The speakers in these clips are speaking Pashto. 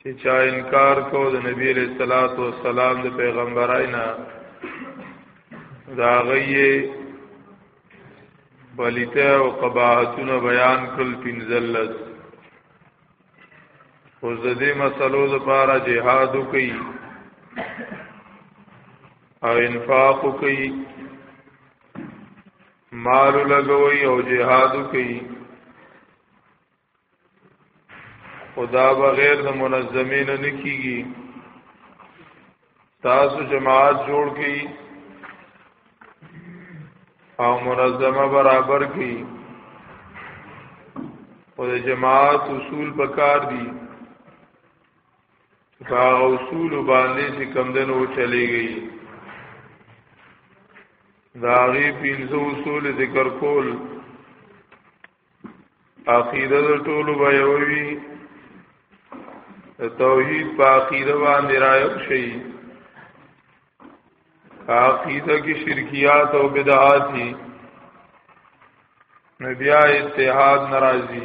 چې چا انکار کو د نبی علیہ الصلات والسلام د پیغمبرای نه دا غیه بلیته او قباحتونه بیان کړل پنځلس اوس د دې مسلو لپاره جهاد وکي او انفاق وکي مال لګوي او جهاد وکي خدا بغیر د منظمین نه کیږي تاسو جماعت جوړ کړئ او منظمه برابر کړئ او د جماعت اصول پکار دي دا اصول باندې چې کم دنو چلے گئی دا غي پینځه اصول ذکر کول عقیده د ټولو به یووي توحید په عقیده باندې رايو شي عقیده کې شرکیات او بدعات دي نبیا اتحاد ناراضي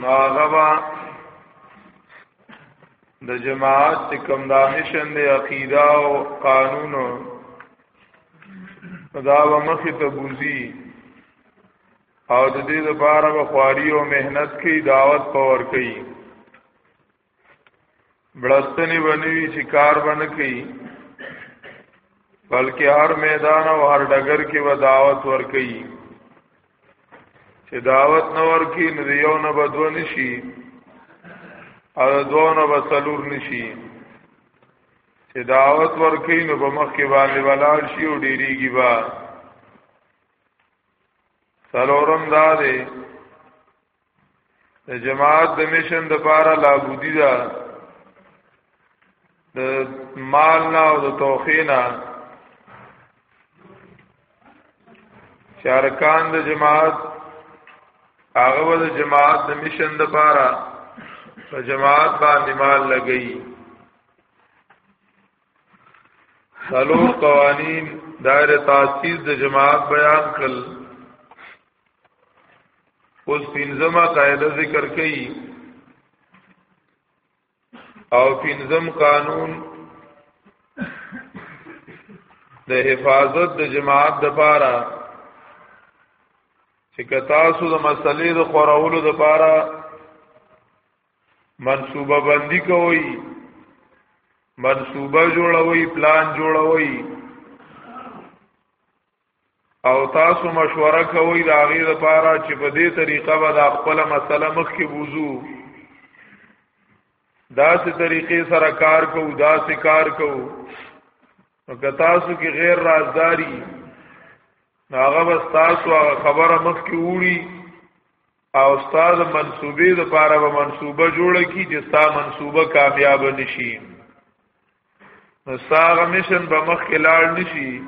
نو هغه با د جماعت چې کوم دا مشن دی عقیده او قانون دا و مخې ته بوزي او د دې لپاره به خواري او مهنت کوي دعوت پور کوي بلستنی بنوی چې کار بنه کوي بلکې هر میدان او هر ډګر کې و دعوت ور کوي چې دعوت نه ور کوي نو یو نه بدو نشي او دوه نه بسلور نشي چې دعوت ور کوي نو په مخ کې باندې ولال شي او ډیریږي با سلورم دا دی د جماعت د مشن د پاره لا بودی دا د مال نه او د توخینا شارکان د جماعت هغه د جماعت د مشن د پاره په جماعت باندې مال لګئی سلو قوانین دائر تاسیس د جماعت بیان کړل اوس پنځمه قاعده ذکر کړي او پنځم قانون د حفاظت د جماعت د پاره چې کتا سو د مسلې د خورولو د پاره منصوبه بندي کوي منصوبه جوړوي پلان جوړوي او تاسو مشوره کوي دا غیر لپاره چې په دې طریقه به دا خپل مسله مخ کې ووزو دا سه طریقې سره کار کو دا سه کار کو نو که تاسو کې غیر رازداری هغه بس تاسو هغه خبره مخ کې وړي او استاد منصوبې د پاره به منصوبه جوړه کی چې ستا منصوبه کامیاب نشي نو ساغه مشن به مخ کې لاړ نشي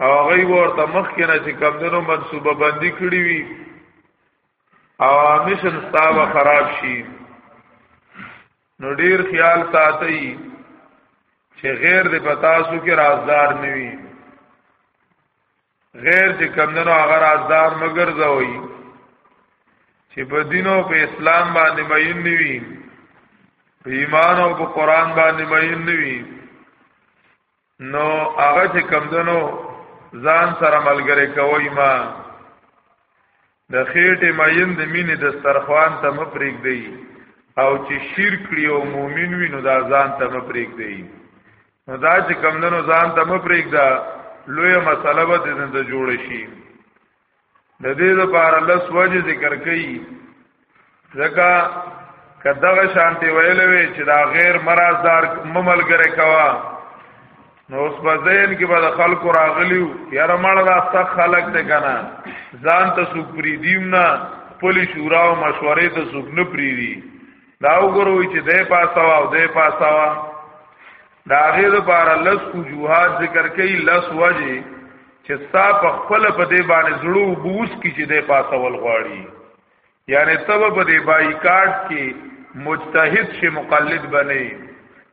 او هغه ورته مخ کې نه چې کم دنو منصوبه بندي کړی وي او مشن ستا به خراب شي نو ډیر خیال ساتي چې غیر دې پتا سو کې رازدار نوي غیر چې کمندنو هغه رازدار مگر زوي چې په دینو په اسلام باندې مین نیوي په ایمان او په قران باندې مین نیوي نو هغه چې کمندنو ځان سره ملګری کوي ما د خېټې ماین د مینې دسترخوان ته مپریک دی او چې شیر کړی او مؤمن وي نو دا ځان ته مپریک دی نو دا چې کمندنو ځان ته مپریک دا لوی مسله به د جوړ شي د دې لپاره لس وجه ذکر کړي ځکه کداغه شانتی ویل وی چې دا غیر مرزدار مملګری کوا نو اوس په ذهن کې به خلق راغلیو یاره مړه دا سخت خلق ته کنه ځان ته سوق پری دیم نه پولی شورا او مشورې ته سوق نه پری دی دا وګوروي چې دې پاسوا او دې پاسوا دا غیر لپاره لس وجوهات ذکر کړي لس وجه چې ستا په خپل په دې باندې زړو بوس کې چې دې پاسول غواړي یعنی تب په دې بایکاټ کې مجتهد شي مقلد بنئ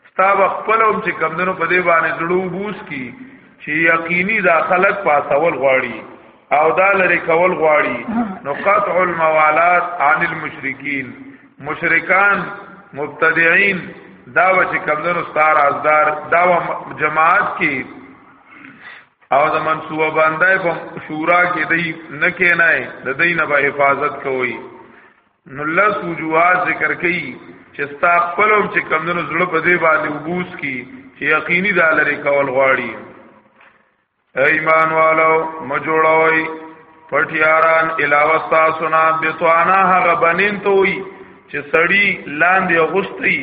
ستا خپل هم چې کمندونو په دې باندې زړو بوس کی چې یقیني دا خلک پاسول غواړي او دا لري کول غواړي نو قطع الموالات عن المشرکین مشرکان مبتدعين دا و چې کمندونو ستار ازدار دا جماعت کې او د منصوبه باندې په شورا کې دی نه کینای د دین به حفاظت کوي نو لس وجوهات ذکر کړي چې ستا خپلوم چې کمونو زړه په دې باندې وبوس کی چې یقیني دا لري کول غواړي ایمان والو مجوړوي پټیاران علاوه تاسو نه بتوانا هغه بنین ته وي چې سړی لاندې غوستي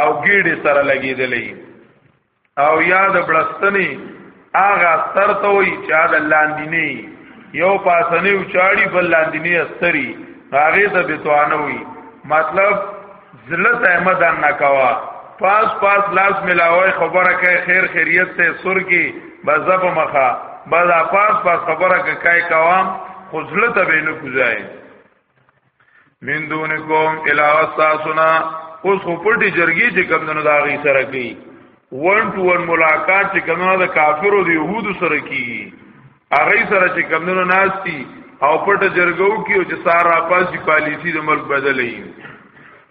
او ګیډه سره لګیدلې او یا د بلستنی هغه استر ته وي چې د لاندینی یو پاسنی او چاړي بل لاندینی استری هغه ته بتوانه وي مطلب ذلت احمد ان نکوا پاس پاس لاس ملاوي خبره کوي خیر خیریت ته سر کی بزب مخه بل پاس پاس خبره کوي کوام خو ذلت به نه کوزای من دونکم الا استاسنا اوس خو پټي جرګي چې کوم نه داغي سره کوي ون ټو ون ملاقات چې کوم نه د کافرو د يهودو سره کوي هغه سره چې کوم نه ناشتي او پټه جرګو کې او چې سارا پاسي پالیسی د ملک بدلې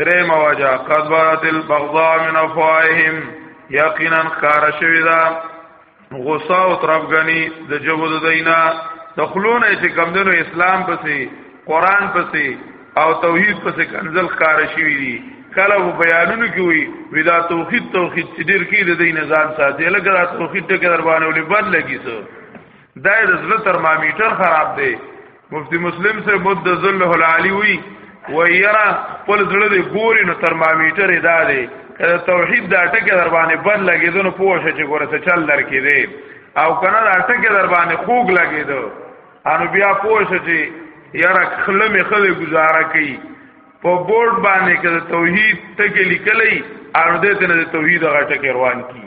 درې مواجه قد بارت البغضاء من افواههم یقینا خار شوی دا غصه او طرفګنی د جبو د دینا د خلونه چې کمندونو اسلام پسې قران پسې او توحید پسې کنزل خار شوی دی کله په بیانونو کې وي ودا توحید توحید چې ډیر کې د دین ځان ساتي لکه دا توحید ته کې در باندې ولې بد لګی سو دا د زړه ترمامیټر خراب دی مفتی مسلم سے مد ذله العالی وی و یرا خپل زړه دی ګوري نو ترمامیټر ادا دی کله توحید دا ټکه در باندې بد لګیدو نو پوه شې چې ګوره څه چل در کې دی او کنه دا ټکه در باندې خوګ لګیدو انو بیا پوه شې چې یرا خله می خله گزاره کوي په بورډ باندې کله توحید ټکه لیکلې او دې ته نه توحید غټه روان کی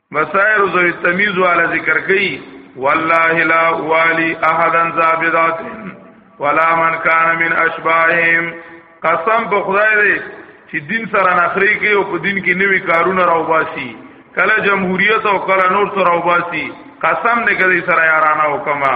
مسائر ذو التمیز والا ذکر کئ والله لا والی احدا زابدات ولا من کان من اشباهم قسم په خدای دی چې دین سره نخري کوي او په دین کې نوي کارونه راوباسي کله جمهوریت او کله نور سره راوباسي قسم دې کړي سره یارانه وکما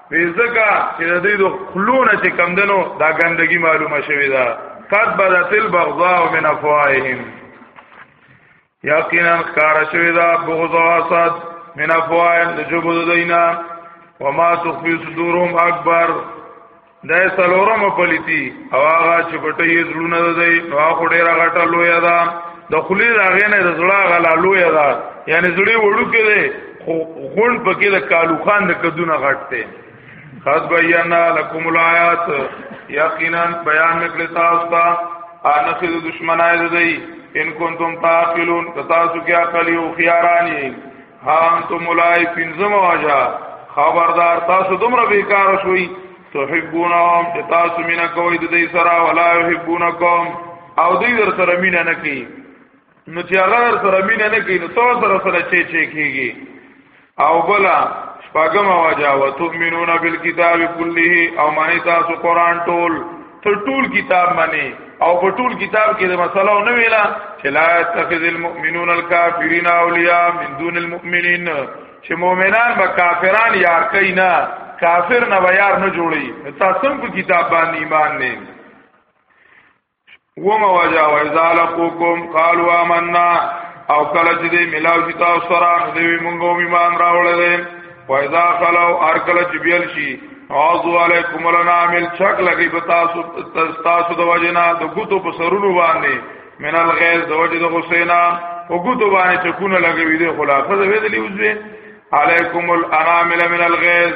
ځکه چې د دې د خلونه چې کمدنو دا ګندګي معلومه شوې ده قد بدت البغضاء من افواههم یقینا کار شوې ده بغض او حسد من افواههم د جبد دینا وما تخفي صدورهم اکبر دا سلورم پلیتی او هغه چې پټي زړونه دی نو هغه ډیره غټه لوی ده د خلی راغې نه د زړه غلا لوی ده یعنی زړه وړو کې خو غول پکې د کالو خان د کدونه غټته قد بینا لکم الایات یقینا بیان نکړه تاسو ته ان خذ دشمنای دی ان کنتم تعقلون تاسو کیا کلی او خيارانی ها انتم مولای پنځم واجا خبردار تاسو دومره بیکار شوي تحبونهم چې تاسو مینا کوي د دې سره ولا يحبونکم او دې در سره مینا نه کوي نو چې هغه سره مینه نه کوي نو تو سره سره چي چي کیږي او بلا شپاګم واجا وتؤمنون بالکتاب كله او معنی تاسو قران ټول تر ټول کتاب معنی او په ټول کتاب کې د مسلو نه ویلا چې لا تخذ المؤمنون الكافرين اولياء من دون المؤمنين چې مؤمنان به کافران یار کوي نه کافر نه یار نه جوړي تاسو په کتاب باندې ایمان نه وما وجا واذا لقوكم قالوا آمنا او کله چې دې ملاو چې تاسو سره نو دې مونږ هم ایمان راوړل دې واذا خلو ار کله چې بیل شي اعوذ علیکم النامل چک لګي په تاسو تاسو د وجنا د ګوتو په سرونو باندې من الغیظ د وجه د غسینا او ګوتو باندې چې کونه لګوي دې خلاصه دې ویلې اوس علیکم الانامل من الغیظ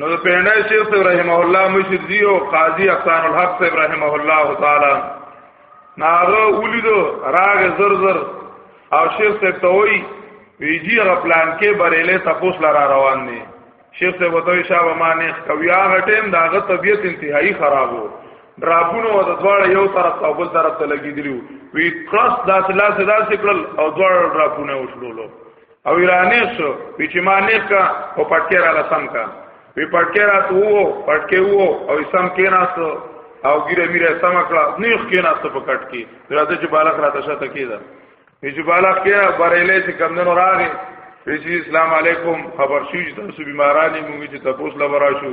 نو د پینای شیخ ابراهیم الله مشر دی او قاضی احسان الحق ابراهیم الله تعالی ناغه ولیدو راغ زر زر او شیخ صاحب ته وی ویجی غ پلان کې بریلې تپوس لرا روان دي شیخ صاحب ته شابه ما نه کویا غټیم داغه طبیعت انتهایی خراب وو ډراپونو د دواړه یو طرف او بل طرف ته لګیدلی وی کراس داسې لاسه داسې کړل او دواړه ډراپونه وشلولو او ایرانې سو وی چې ما نه کا او پټکې را لسم کا وی پټکې را تو وو پټکې وو او سم کې ناسو او ګیره میره سم کړه نیخ کې ناسو په کټ کې راځه چې بالغ راته شته کیدا وی چې بالغ کې بریلې چې کمندونو راغی وی چې اسلام علیکم خبر شوی چې تاسو بیمارانی موږ چې تاسو لبرا شو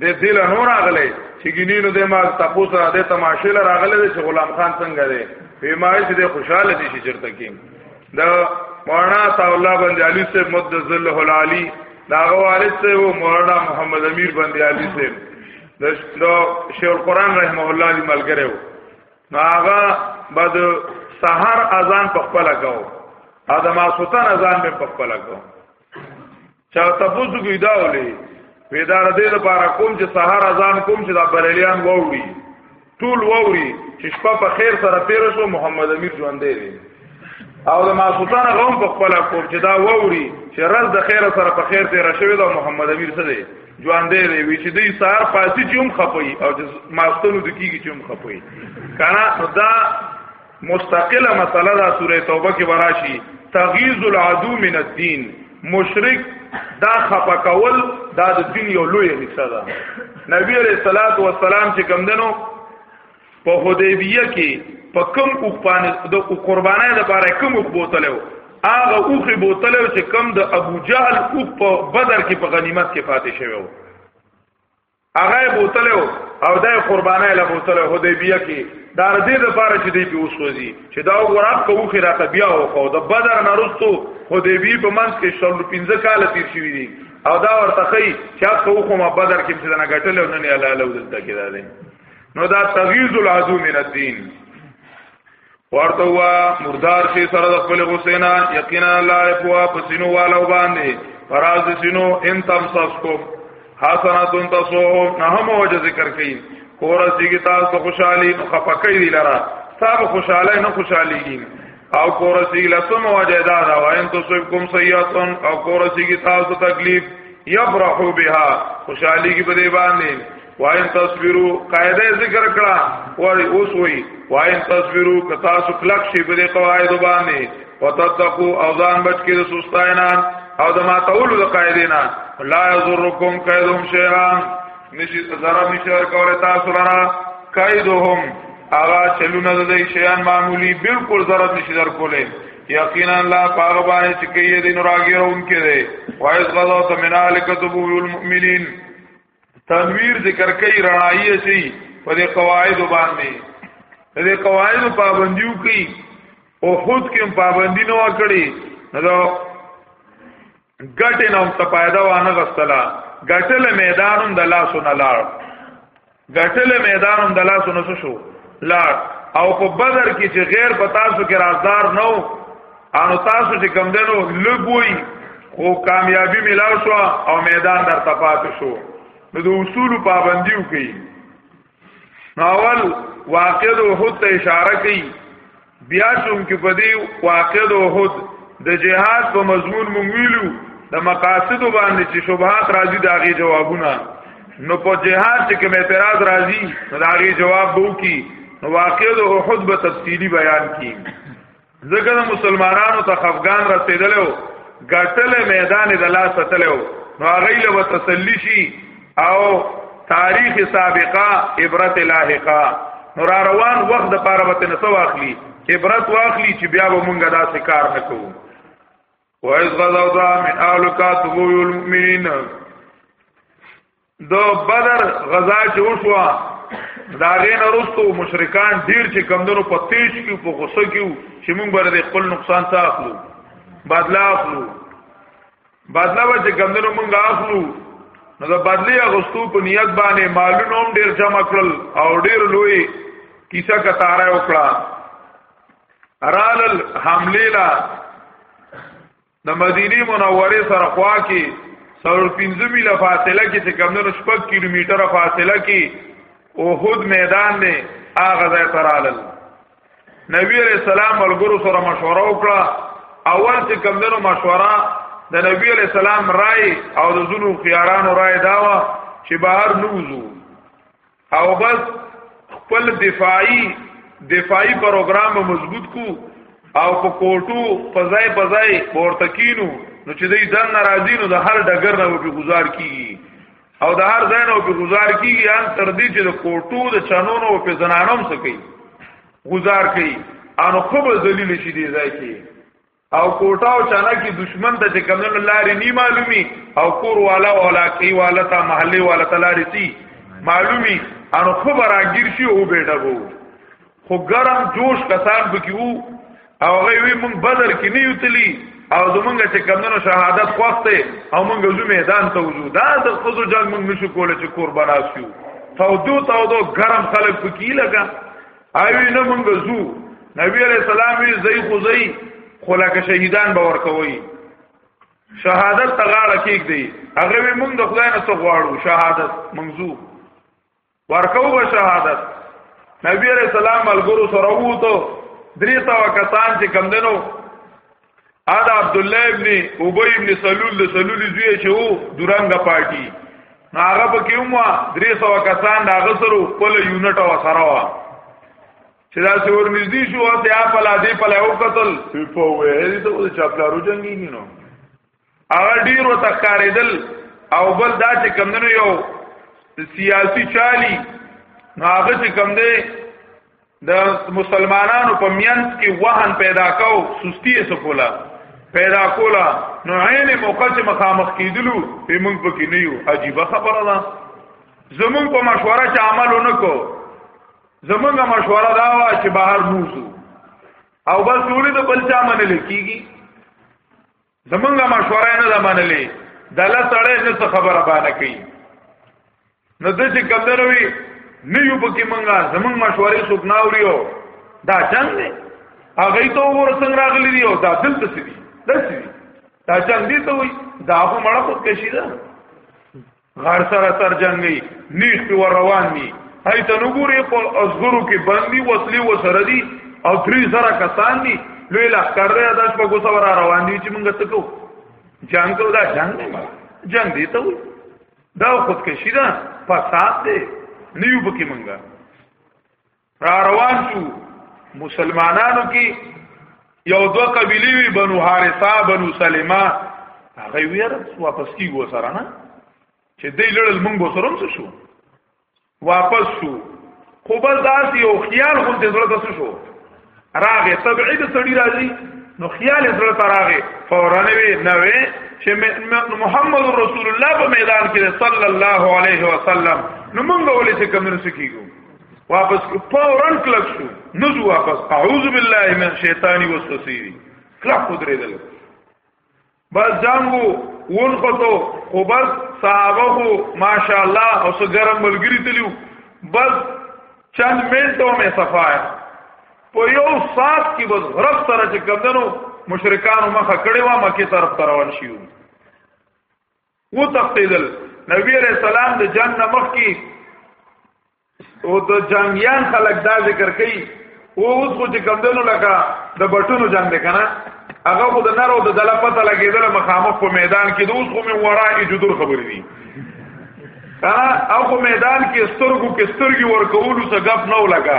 د دل نور اغله چې ګینینو د ما تاسو را د تماشې لر اغله چې غلام خان څنګه دی په ما چې د خوشاله دي چې چرته کې د مولانا تعالی الله بن علي سے مد ذل العالی دا غوارث سے وو مولانا محمد امیر بن علي سے د شیخ القران رحمه الله دی ملګری وو هغه بعد سحر اذان په خپل کاو ادمه سلطان اذان په خپل کاو چا تاسو کوی دا ولې پیدا دې لپاره کوم چې سهار اذان کوم چې دا بریلیان ووري ټول ووري چې شپه په خیر سره تیر شو محمد امیر ژوند دی او د ماسوتان غوم په خپل کوم چې دا ووري چې رز د خیر سره په خیر تیر شوی دا محمد امیر څه دی ژوند دی وی چې دې سهار پاسي چې هم خپي او چې ماستونو د کیږي چې هم خپي کنه دا مستقله مسله دا سوره توبه کې وراشي تغیظ العدو من الدین مشرک دا خپه کول دا د دین یو لوی حصہ ده نبی علیہ الصلات والسلام چې کم دنو په حدیبیه کې په کم اوپان د قربانای د پاره کم اوخ بوتلو هغه اوخ بوتلو چې کم د ابو جهل اوخ په بدر کې په غنیمت کې فاتح شوی هغه بوتلو او دای قربانه له بوتلو حدیبیه کې دا ردی د پاره چې دی په وسوځي چې دا وګورم کوو خیره ته بیا او خو د بدر نرستو حدیبی په منځ کې شل 15 کال تیر شوی دی او دا ورته خی چې کوو خو ما بدر کې څه نه غټل او نه نه لاله ودلته کې دا دی نو دا تغیظ العدو من الدین ورته وا مردار شي سره د خپل حسینا یقینا الله یقوا پسینو والو باندې فراز سینو ان تم سسکو حسنات تسو نه هم وجه ذکر کړي کور سیګی تاسو خوشحالي نو خپکې دی لرا صاحب خوشاله نه خوشاليږي او کور سیګی لسم وجه دا دا وایم تو سب کوم سیاتن او کور سیګی تاسو تکلیف یفرحو بها خوشاليږي په دې باندې وایم تصویرو قاعده ذکر کړه وای اوس وای وایم تصویرو کتا سو کلک شی په دې قواعد باندې وتتقو او ځان بچ کې د سستاینا او د ما تولو د قاعدینا لا یضرکم کیدهم شیئا نشي ضرر نشي کوله تاسو لرا کیدهم اغا چلونه د دې شیان معمولی بالکل ضرر نشي در کوله یقینا الله پاک باندې چې کې دین راګیرون کې دی وایز غزا تمنالک تبو المؤمنین تنویر ذکر کوي رڼایي شي په دې قواعد باندې دې قواعد پابندیو کوي او خود کې پابندی نه وکړي نو ګټه نوم ته پیدا وانه غستلا ګټل میدانم د لاسو نه لاړ ګټل میدانم د لاسو نه شو لاړ او په بدر کې چې غیر پتا سو کې رازدار نو انو تاسو چې کم دنو لګوي خو کامیابی ملاو شو او میدان در تپات شو نو د اصول پابندیو کوي ناول واقع د وحود ته اشاره کوي بیا چون کې په دې واقع د وحود د جهاد په مضمون مونږ ویلو د مقاصد باندې چې شبهات راځي د هغه جوابونه نو په جهاد چې کوم اعتراض راځي نو د هغه جواب وو کی نو واقع د احد به تفصیلی بیان کیږي ځکه د مسلمانانو ته خفغان رسیدلو ګټل میدان د لاس تلو نو هغه له وتسلی شي او تاریخ سابقه عبرت لاحقه نو را روان وخت د پاره وته نه واخلي عبرت واخلي چې بیا به مونږه داسې کار نکوو وَإِذْ غَزَوْتَ مِنْ أَهْلِكَ تُبُوِّئُ الْمُؤْمِنِينَ د بدر غزا چې وشوه دا غین وروسته مشرکان ډیر چې کمندونو په تیش کې په غوسه کې چې موږ بر دې خپل نقصان ته اخلو بدلا اخلو بدلا به چې کمندونو موږ اخلو نو دا بدلی اغستو په نیت باندې مالونه هم ډیر جمع کړل او ډیر لوی کیسه کتاره وکړه رالل حمله لا د مدینه منوره سره خوا کې سر 15 میله فاصله کې چې کمونو شپږ کیلومتره فاصله کې اوحد میدان دی هغه ځای ترالل نبی علیہ السلام ملګرو سره مشوره وکړه اول چې کمندونو مشوره د نبی علیہ السلام رائے او د زونو خيارانو رائے داوا چې بهر نوزو او بس خپل دفاعي دفاعي پروګرام مضبوط کو او په کوټو پزای پزای ورته کینو نو چې دې دن ناراضی نو د هر ډګر نه په گزار کیږي او د هر ځای نه په گزار کیږي ان تر دې چې د کوټو د چانونو په زنانم سکی گزار کوي ان خو به ذلیل شي دې ځای کې او کوټه او چانه کې دشمن ته چې کمنو لارې نی معلومي او کور والا او علاقې والا ته محلي والا ته لارې سي معلومي ان خو براګیر شي او بیٹا وو خو ګرم جوش کسان بکی وو او هغه وی مونږ بدر کې نه یوتلی او زمونږ چې کمنو شهادت خواسته او مونږ زو میدان ته وځو دا د خزو جنگ مونږ نشو کولای چې قربان شو فودو تاودو ګرم خلک پکې لګا اوی نه مونږ زو نبی علیہ السلام وی زئی خو زئی خو لکه شهیدان باور کوي شهادت تغاړه کیک دی هغه وی مونږ د خدای نه څه غواړو شهادت منزو ورکو به شهادت نبی علیہ السلام ملګرو سره ووتو درې تا کسان چې کم دنو ادا عبد الله ابن ابي ابن سلول د سلول زوی چې وو دورنګ پارټي هغه په کې هم 300 کسان دا غسرو خپل یونټ او سره وا چې دا څور نږدې شو ته خپل دې په لایو قتل په وې دې ته چاپلارو جنگي نه نو هغه ډیرو تخاریدل او بل دا چې کمندونو یو سیاسی چالی هغه چې کم دی د مسلمانانو په میانس کې وهن پیدا کو سستی سپولا پیدا کولا نو عین موقع چې مخامخ کیدلو په موږ پکې نه یو عجیب خبره ده زمون په مشوره چې عمل ونکو زمونږه مشوره دا وا چې بهر نوزو او بس ټول د بل چا منل کیږي زمونږه مشوره نه ده منلې د الله سره نه څه خبره باندې کوي نو د چې کمدروي نه یو پکې مونږه زمونږ مشورې څوک نه اوريو دا جنگ دی هغه ته ور څنګه راغلي دی او دا دلته سړي دلته دا جنگ دی ته وي دا په مړه خود کشي ده غار سره سر جنگي نیخ په ور روان دي هاي ته نو ګوري په ازغرو کې باندې وسلې و سره دي او تری سره کسان دي لوی لخر دی داس په ګوسه ور روان دي چې موږ څه کو جنگ کو دا جنگ نه ما جنگ دی ته دا خودکشي ده فساد دی نیو پکې منګه را روان شو مسلمانانو کې یو دو قبیلی وی بنو حارثه بنو سلمہ هغه ویر واپس کیږو سره نه چې دې لړل مونږ به سره څه شو واپس شو خو بل داس یو خیال هم دې زړه تاسو شو راغه تبعید سړی راځي نو خیال زړه ته راغی فورا نوی نوی چې محمد رسول الله په میدان کې صلی الله علیه وسلم نو مونږ ولې څه کمر سکیږو واپس فورا کلک شو نزو واپس اعوذ بالله من شیطان وسوسه کلک ودرېدل بس جنگو ون خطو خو بس صحابه خو ماشاء الله او سو ګرم ملګری تلیو بس چند منټو مې صفایا په یو سات کې بس غرب سره چې کمدنو مشرکانو مخه کړې و مکه طرف روان شيو و تختیدل نبی علیہ السلام د جنگ نه مخکي او د جنگیان خلک دا ذکر کوي او اوس خو چې کمدنو لکه د بټونو جنگ دی کنه هغه خو د نارو د دله پته لګیدل مخامخ په میدان کې د اوس خو من ورای جدور خبرې دي کنه او په میدان کې سترګو کې سترګي ورکول څه غپ نه ولګا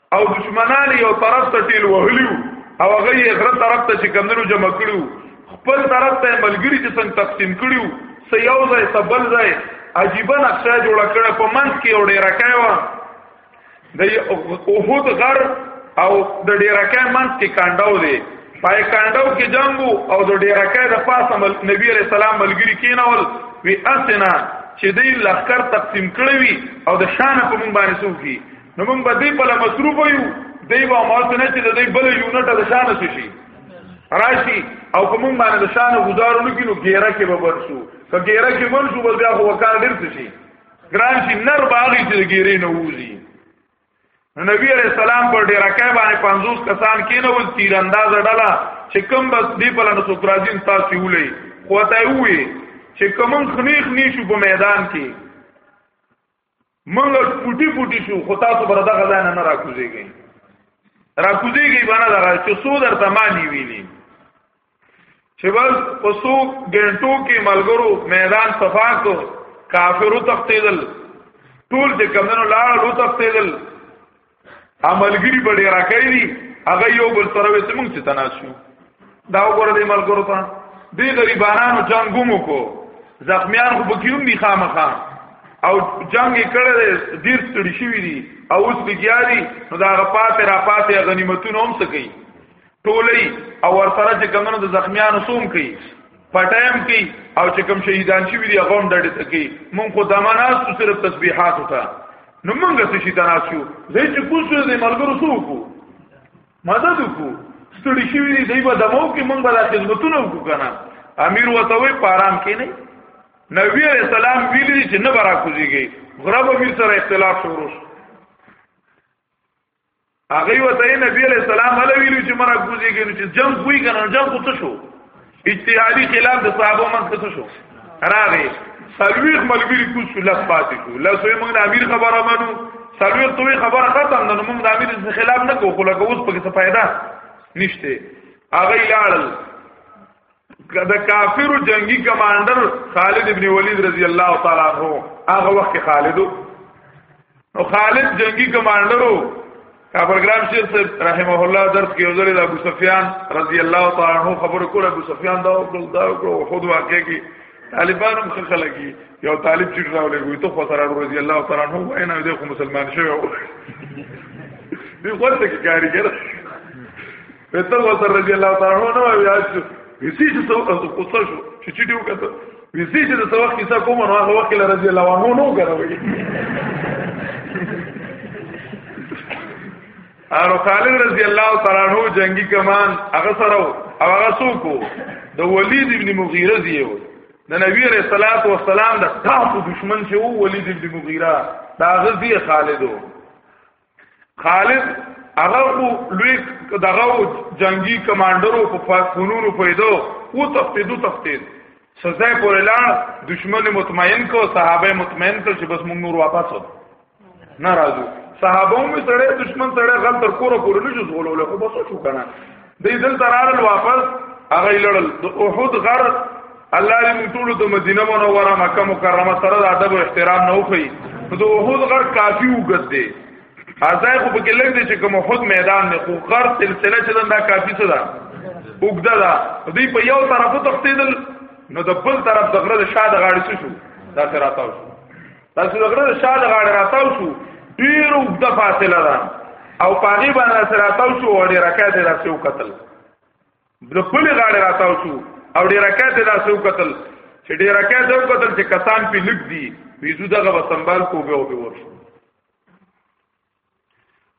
او دشمنان یو طرف ته ټیل وهلیو او هغه یې غره طرف ته چې کمندونو جمع کړو خپل طرف ته ملګری چې څنګه تقسیم کړو سې یو ځای سبل ځای عجیب نقشه جوړه کړه په منځ کې یو ډیر کایوا د اوهود غر او د ډیر کای منځ کې کانداو دی پای کانداو کې جنگو او د ډیر کای د پاسه نبی عليه السلام ملګری کینول وی اسنا چې دې لخر تقسیم کړی وي او د شان په مونږ باندې سوفي نو موږ به دې په مصروف یو دی به ماته نه چې د دې بل یونټ د شان څه شي راشي او کوم باندې د شان گزارو نه کینو ګیره کې به ورسو که ګیره کې ورسو بس بیا خو وکړ ډیر څه شي ګران شي نر باغی چې ګیره نه وځي نبی علیہ السلام پر ډیر کې باندې 50 کسان کینو ول تیر انداز ډلا چې کوم بس دی په لنو سوکرازین تاسو ولې خو ته وی چې کوم خنیخ نشو په میدان کې موږ پټي پټي شو خو تاسو بر دغه ځای نه راکوزيږئ راکوزيږئ باندې دغه چې سو در تمانی ویني چې بس پسو ګنټو کې ملګرو میدان صفا کو کافرو تختیدل ټول دې کمنو لاړو تختیدل عملګری په ډیر راکړی دي هغه یو بل سره وې چې موږ چې تناسو دا وګوره دې ملګرو ته دې غریبانو جنگومو کو زخمیان خو بکیوم دي خامخا او جنگ کړه دې ستړي شوی دي او اوس بګیاري نو دا غپاتې را پاتې غنیمتونه هم سکی ټولي او ورسره چې کمنو د زخمیانو سوم کوي پټایم کوي او چې کوم شهیدان شي وي هغه هم ډډه تکي مونږ خو دمانات صرف تسبیحات وتا نو مونږ څه شي تناسو زه چې کوڅو دې ملګرو سو کو مدد کو ستړي شي وي دی به دمو کې مونږ به خدمتونه وکړو کنه امیر وته وي پارام کې نه نبی علیہ السلام ویلی چې نه برا کوزیږي غرب امیر سره اختلاف شروع شو هغه وته نبی علیہ السلام علی ویلو چې مرا کوزي کې چې جنگ کوي کنه جنگ کو څه شو اجتهادي خلاف د صحابه من څه شو راغی سلویخ ملګری کو شو لس پاتې شو لس یې موږ امیر خبره مانو سلویخ توې خبره ختم نه موږ د امیر خلاف نه کو خو لکه اوس پکې څه फायदा نشته هغه لاړل د کافر جنگي کمانډر خالد ابن ولید رضی الله تعالی عنہ هغه وخت خالد نو خالد جنگي کمانډر کابلګرام شیخ صاحب رحمه الله درس کې وزل ابو سفیان رضی الله تعالی عنہ خبر کول ابو سفیان دا او دا او خود واقع کی طالبان هم خخله کی یو طالب چې راولې وي ته خو سره رضی الله تعالی عنہ وای نه دی خو مسلمان شوی دی خو ته کاریګر په تل وسر رضی الله تعالی عنہ نو بیا چې وسی چې څو تاسو کوڅه شو چې چې دیو کته وسی چې د توخ کیسه کوم نو هغه وخت له رضی الله عنه نو غروي ارو خالد رضی الله تعالی عنہ جنگي کمان هغه سره او هغه څوک د ولید ابن مغیره دی و د نبی علیہ الصلوۃ والسلام د تاسو دشمن چې وو ولید ابن مغیره دا غزی خالدو خالد هغه خو لوی دغه جنگي کمانډرو په فنونو پیدو او تختیدو تختید سزا پر اعلان دشمن مطمئن کو صحابه مطمئن کړ چې بس موږ نور واپس وو ناراضو صحابه مې سره دشمن سره غل تر کوره پورې نه جوړول خو بس شو کنه دې دل ترارل واپس هغه لړل د احد غر الله دې موږ ټول ته مدینه منوره مکه مکرمه سره د ادب او احترام نه وخی د احد غر کافی وګد دی ازای خو پکې لګ دی چې کوم احد میدان نه خو غر سلسله چې دا کافی څه ده وګدا دا دوی په یو طرفو تختیدل نو د بل طرف د غره د شاده غاړې شو دا تر راتاو شو تاسو لګره د شاله غاړه راتاو شو ډیر وګد فاصله ده او پاغي باندې سره راتاو شو او ډیر رکعت دا سو قتل د خپل غاړه راتاو شو او ډیر رکعت دا سو قتل چې ډیر رکعت دا قتل چې کسان په لګ دي ویزو دغه وسنبال کو به او به ورشو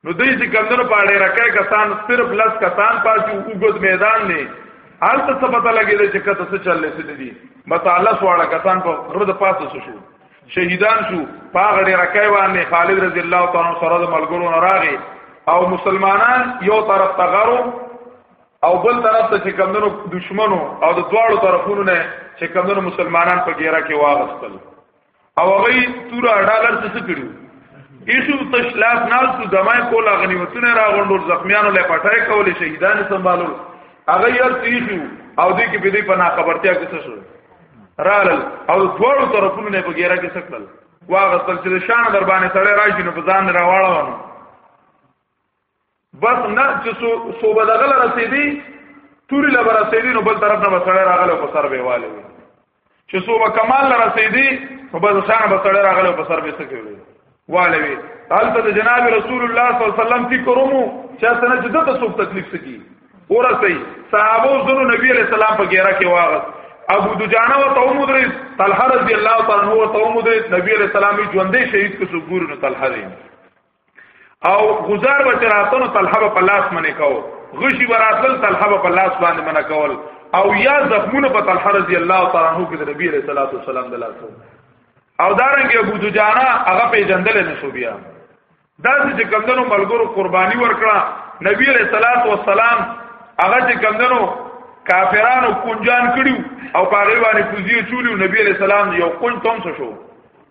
نو دې چې کمندونو په اړه راکای کسان صرف لس کسان پاتې وګد میدان نه حال ته څه پته لګیدل چې کته څه چلې څه دي مطالعه سواړه کسان په غره د پاسه شو شهیدان شو پاغه ډیر کای باندې خالد رضی الله تعالی سره د ملګرو نه راغی او مسلمانان یو طرف ته غرو او بل طرف ته چې کمندونو دشمنو او د دواړو طرفونو نه چې کمندونو مسلمانان په ګیره کې واغستل او هغه تور ډالر څه کړو ایشو تشلاف نال تو دمای کولا غنیمتونه را غونډول زخمیانو له پټای کولې شهیدان سنبالول هغه یې تیشو او دې کې بده پنا خبرتیا کې څه شو رالل او ټول طرفونو نه بغیره کې څه کړل واغه تل چې شان در باندې سره راشي نو په ځان راواړو بس نه چې سو بدغله رسیدي توري لا رسیدي نو بل طرف نه بسړی راغله په سر به والي چې سو به کمال لا رسیدي نو بس شان بسړی راغله په سر به سکي والي حالت د جناب رسول الله صلی الله علیه وسلم کی کومو چې څنګه چې دته سو تکلیف سکی ورسي صحابه زونو نبی علیہ السلام په ګیره کې واغس ابو دجانه و تو مدرس طلحه رضی الله تعالی عنہ و تو مدرس نبی علیہ السلام ژوندې شهید کو سګور نو طلحه او گزار به چراتونو طلحه په لاس منې کاو غشي براتل طلحه په لاس باندې منې کول او یا زخمونه په طلحه رضی الله تعالی عنہ کې د نبی رسول الله صلی الله علیه وسلم د لاسو او دارنګ ابو دجانه هغه په جندل نه شو بیا دا چې کمندونو ملګرو قرباني ورکړه نبی رسول الله والسلام هغه چې کمندونو کافرانو کنجان کړیو او پاره باندې کوزیه چولیو نبی رسول الله یو کون تم شو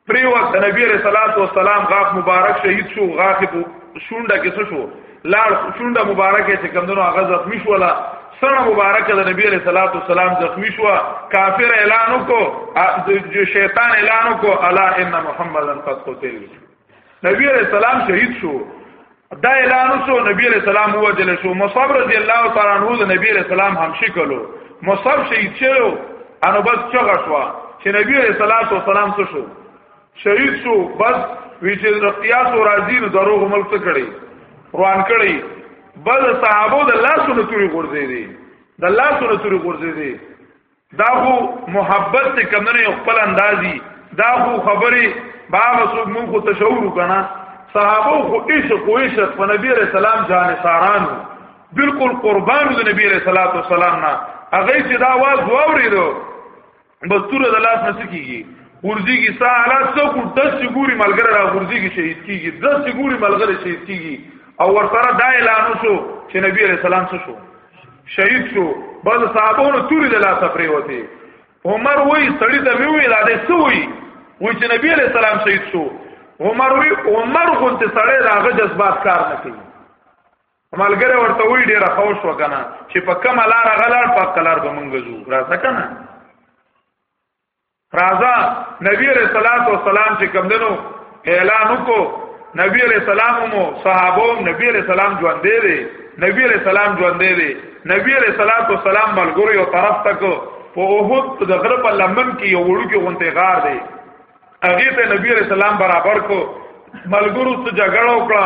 پری وخت د نبی رسول الله والسلام غاف مبارک شهید شو غاف په شونډه کې څه شو لاړ شونډه مبارکه چې کمندونو هغه زخمی شو لا سره مبارکه د نبی علیہ الصلوۃ والسلام زخمی شو کافر اعلان وکړو جو شیطان اعلان وکړو الا ان محمدن قد قتل نبی علیہ السلام شهید شو دا اعلان وسو نبی علیہ السلام وجل شو مصعب رضی الله تعالی عنہ د نبی علیہ السلام هم شکلو مصعب شهید شو انو بس چغه شو چې نبی علیہ الصلوۃ والسلام څه شو شهید شو بس وی چې رقیاس او راضی نو دروغ ملک څه کړي روان کړي بل صحابه د لاسونو توري ورځي دي د لاسونو توري ورځي دي دا خو محبت ته کمنه یو خپل اندازي دا خو خبره باغ سو مون خو تشور کنا صحابه خو عشق او عشق په نبی رسول سلام جان ساران بالکل قربان د نبی رسول الله سلام نه هغه چې دا واز واوریدو بس تور د لاس نه سکیږي ورځي کی سا حالات څو کو 10 سګوري ملګری را ورځي کی شهید کیږي 10 سګوري ملګری شهید کیږي او ورسره دا اعلان وشو چې نبی رسول الله شو شهید شو بعض صحابونو توري د لاسه پریوته عمر وای سړی ته وی ویل دا څه وی وای چې نبی علیہ السلام شهید شو عمر وی عمر خو ته سړی راغه جذبات کار نه کوي ملګری ورته وی ډیر خوش وکنه چې په کومه لار غلار په کلار به مونږ زو راځه کنه راځه نبی رسول الله سلام چې کوم دنو اعلان وکړو نبی علیہ السلام مو صحابو نبی علیہ السلام ژوند دی نبی علیہ السلام ژوند دی نبی علیہ الصلوۃ والسلام ملګرو یو طرف تک په اوحد د غرب لمن کې یو وړو کې غونته غار دی هغه ته نبی علیہ السلام برابر کو ملګرو څخه جګړه وکړه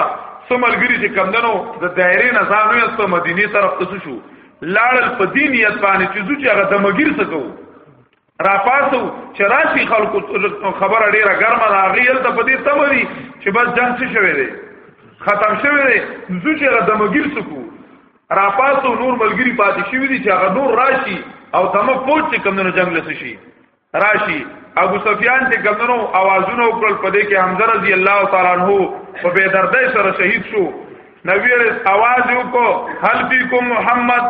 سو ملګری چې کمندنو د دایره نه ځانو یې ته مدینه طرف ته شو لاړل په دینیت باندې چې ځو چې هغه د مګیر څخه را پاسو چې راشي خلکو خبره ډیره ګرمه ده غیل ته په دې تمري چې بس جنگ څه شوی دی ختم شوی دی زو چې را دمګیر سکو را پاسو نور ملګری پاتې شوی دي چې هغه نور راشي او تمه پوه چې کمونو جنگ لسی شي راشي ابو سفیان چې کمونو आवाजونه وکړل په دې کې حمزه رضی الله تعالی عنہ په بے دردۍ سره شهید شو نبی رس आवाज وکړو هل فیکم محمد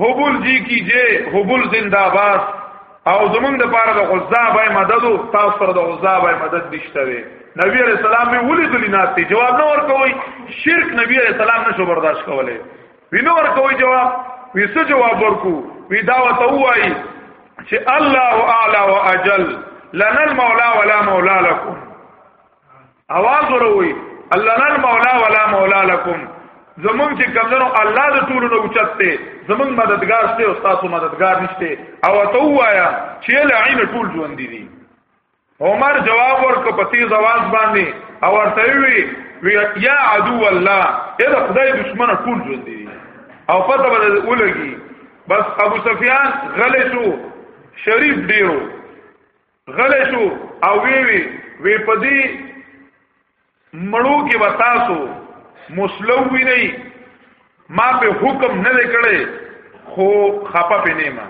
حبول جی کی جے حبول زندہ باز او زمونږ د پاره د غزا بای مدد او تاسو سره د غزا بای مدد نشته وي نبی علیہ السلام به ولې دلی ناتي جواب نه ورکوي شرک نبی علیہ السلام نشو برداشت کولای وینو ورکوي جواب ویسه جواب ورکو وی دا وته وای چې الله اعلی واجل لنا المولى ولا مولى لكم اواز وروي الله لا مولا ولا مولا لكم زمونږ چې کمنو الله د ټولو نه اوچت دی زمونږ مددگار شته او تاسو مددگار نشته او ته وایا چې لعین ټول ژوند دي عمر جواب ورک په تیز आवाज باندې او ورته وی وی یا عدو الله اذا خدای دشمن ټول ژوند دي او پته به ولګي بس ابو سفیان غلی شو شریف ډیرو غلی شو او وی وی وی پدی مړو کې وتاسو مسلوی نه ما په حکم نه لیکړې خو خپه پې نه ما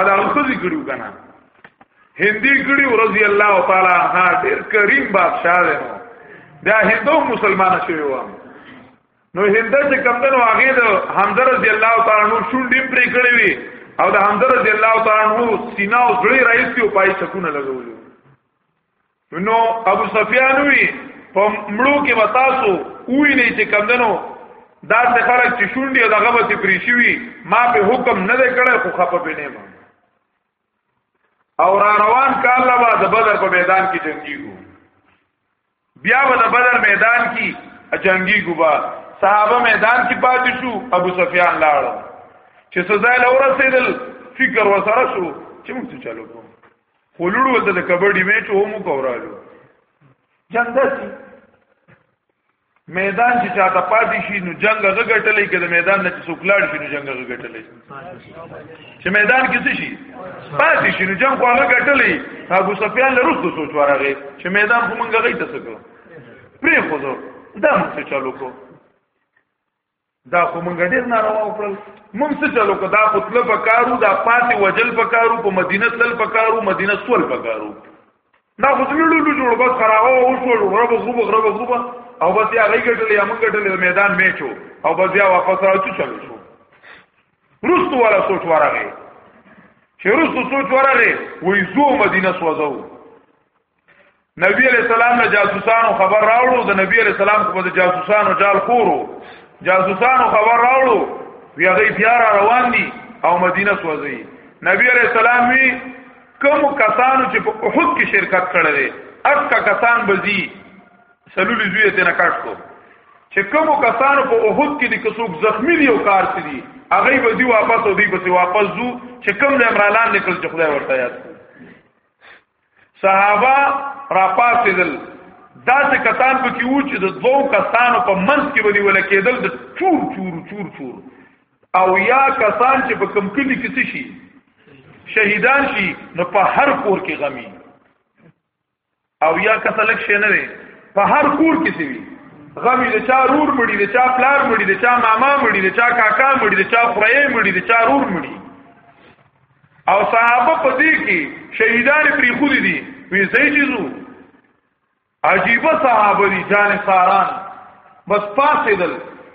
ادا خزي کړو کنه هندي کړي رضی الله تعالی ها ډېر کریم بادشاہ دی دا هندو مسلمان شوی و نو هند چې کمندنو هغه د حمزه رضی الله تعالی عنہ شونډې پرې کړې وي او د حمزه رضی الله تعالی عنہ سینا او زړی رئیس او پای چکونه لګولې نو ابو سفیان وی په مړو کې وتاسو وی نه چې کمندنو دا څه خلک چې شونډې او دغه به پرې شي ما په حکم نه کړه خو خپه به نه ما او را روان کال لبا د بدر په میدان کې جنگیږو بیا به د بدر میدان کې جنگیږو با صحابه میدان کې پاتې شو ابو سفیان لاړ چې سزا له ورسېدل فکر وسره شو چې موږ څه چالو کوو خلوړ ولته د کبډي میچ هم کورالو جنگ داسي میدان چې چاته پاتې شي نو جنگ هغه ګټلې کې د میدان نه چې سوکلاړ شي نو جنگ هغه ګټلې چې میدان کې څه شي پاتې شي نو جنگ هغه ګټلې ابو سفیان له روسو سوچ ورغی چې میدان خو مونږ غي تاسو کو پرې خو دا مونږ چالو کو دا خو مونږ ډیر ناروا وکړل مونږ څه چلو کو دا خو تل پکارو دا پاتې وجل پکارو په مدینه تل پکارو مدینه سول پکارو دا خو زمړو لو جوړ بس خراو او سول رب غوب غرب غوب او بس یا غی ګټل یا مونږ ګټل میدان میچو او بس یا واپس راځو چلو شو رستو والا سوچ ورغه چې رستو سوچ ورغه وې زو مدینه سوځو نبی علیہ السلام له جاسوسانو خبر راوړو د نبی علیہ السلام خو د جاسوسانو جال خورو جاسوسانو خبر راوړو وی هغه بیا را روان دي او مدینه سوځي نبی علیہ السلام وی کوم کسانو چې په احد کې شرکت کړل دي اکا کسان بزی سلولی زوی ته نه کاټ کو چې کوم کسانو په احد کې د کسوک زخمی دي او کار سي دي هغه به دی واپس او دی به واپس زو چې کوم د عمران نکل چې خدای ورته یاد صحابه را پاسېدل دا چې کسان په کې وو چې د دوو کسانو په منځ کې ونی ول کېدل د چور چور چور چور او یا کسان چې په کم کلی کې شي شهیدان شي نو په هر کور کې غمي او یا کسلک شي نه په هر کور کې سی وي غمی د چا رور مړي د چا پلار مړي د چا ماما مړي د چا کاکا مړي د چا خړې مړي د چا رور مړي او صحابه په دې کې شهیدان پری خو دي وی زئی چیزو عجیب صحابه دي جان ساران بس پاسې دل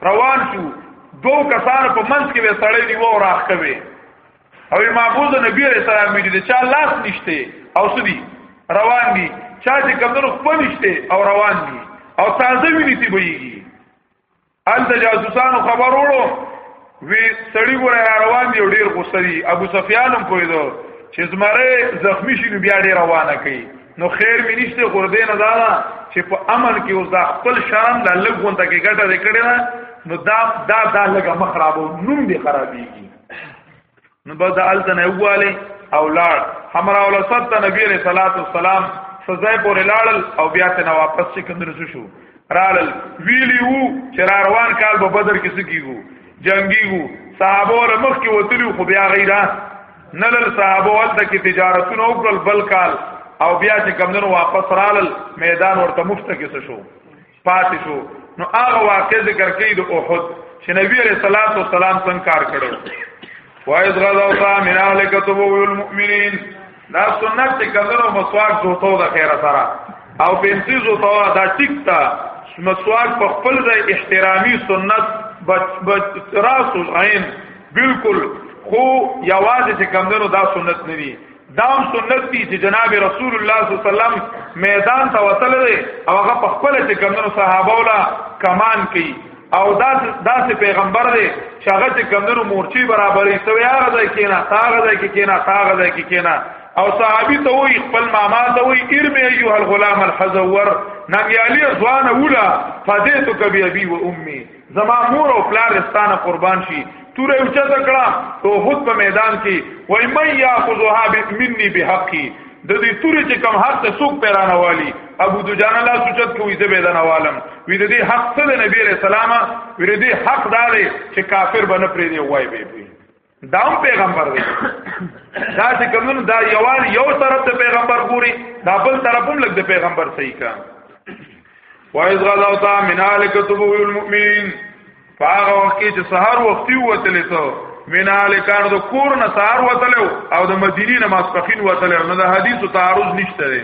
روان شو دو کسان په منځ کې به سړی دی و راخ کوي او معبود نبی علیہ السلام دې چې چا لاس نشته او سدي روان دي چا چې کمنو خپل نشته او روان دي او تازه ویني تی بهيږي ال د جاسوسانو خبر وړو وی سړی ګره روان دی ډیر غوسه دی ابو سفیان هم پویدو چې زمره زخمی شي نو بیا ډیر روانه کوي نو خیر می نشته غردې نه دا چې په امن کې اوس دا خپل شان د لګونته کې ګټه وکړي نو دا دا دا لګه مخرابو نوم دی خرابېږي نو بس د الته نه واله او لاړ همرا ول صد نبی علیہ الصلوۃ والسلام سزای پورې لاړل او بیا ته واپس چې کندر شو رالل ویلی وو چې را روان کال په بدر کې سکیږو جنگیږو صحابه ول مخ کې وتلو خو بیا غیره نلل صحابه ول د کې تجارتونه وکړل بل کال او بیا چې کمندونو واپس رالل میدان ورته مفت کې شو پاتې شو نو هغه واقع ذکر کوي د احد چې نبی عليه الصلاه والسلام څنګه کار کړو وایز غزوتا من اهلک تبو المؤمنین دا سنت چې کمنو مسواک زوتو د خیر سره او پنځه زوتو دا ټیک تا مسواک په خپل ځای احترامي سنت بچ بچ راس العين بالکل خو یوازې چې کمنو دا سنت نه دي دام سنت دی چې جناب رسول الله صلی الله علیه وسلم میدان ته وصل دی او هغه په خپل چې کمنو صحابه ولا کمان کوي او دا داسې پیغمبر دی چې هغه چې کمنو مورچی برابرې سوی هغه ځای کینا هغه ځای کې کینا هغه ځای کې کینا او صحابي ته وی خپل ماما ته وی ارم ایها الغلام الحزور نبی علی ځوان ولا فدیتک بی ابي و امي زما مور او پلار استانه قربان شي توره اوچا تکړه تو خود په میدان کې وای مې یا خذوها مني بحقي د دې تورې چې کم حق ته سوق پیرانه والی ابو دجان الله سوچت کوي زه به دنا عالم وې د دې حق څه د نبی رسول الله وې د دې حق دار چې کافر بنه پرې دی وای به دا هم پیغمبر دی دا چې کومونو دا یوال یو طرف ته پیغمبر ګوري دا بل طرف هم لګ د پیغمبر صحیح کا وایز غلاوتا من الک تبو المؤمنین فاغه وخت کې چې سحر وخت وتلې ته من الک کار د کور نه سحر وتلو او د مدینې نه ماسپخین وتلو نو د حدیثو تعارض نشته دی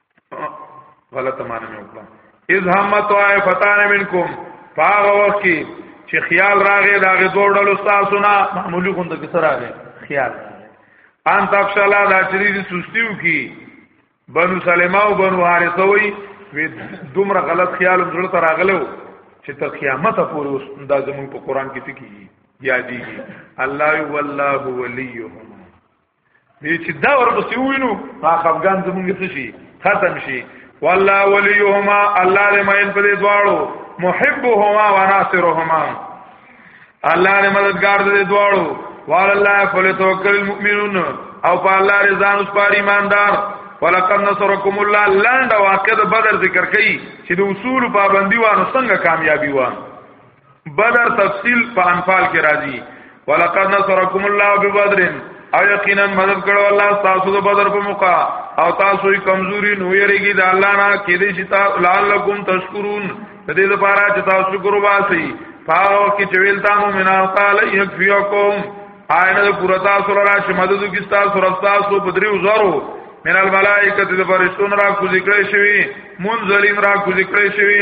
غلط معنی مې وکړه اذ هم طائفتان منکم فاغ وخت کی چې خیال راغې دا غي دوه ډول استاد سنا معمولی غوند کې سره راغې خیال ان تفشلا دا چری سستیو کی بنو سلمہ او بنو حارثه وی وی دومره غلط خیال زړه ته راغلو چې تر قیامت پورې دا زمون په قران کې څه کیږي یادېږي الله والله وليهم دې چې دا ورپسې وینو ما خفغان زمونږ څه شي ختم شي والله وليهما الله دې ماین په دې دواړو محبهما وناصرهما الله دې مددگار دې دواړو وعلى الله فليتوكل المؤمنون او په الله دې ځان اوس پر ایماندار ولقد نصركم الله لاند واقع د بدر ذکر کړي چې د اصول پابندي وانه څنګه کامیابی وانه بدر تفصیل په انفال کې راځي ولقد نصرکم الله ببدر او یقینا مدد کړو الله تاسو د بدر په موقع او تاسو یې کمزوري نو یریږي د الله نه کې دې چې تاسو لعلکم تشکرون د دې لپاره چې تاسو شکر وباسئ پاو کې چې ویل تاسو منا تعالی یکفیکم آینه د پورا تاسو لپاره چې مدد وکړي تاسو رب تاسو په دریو زرو من الملائکه د فرشتون را کوزی کړی شوی منزلین را کوزی کړی شوی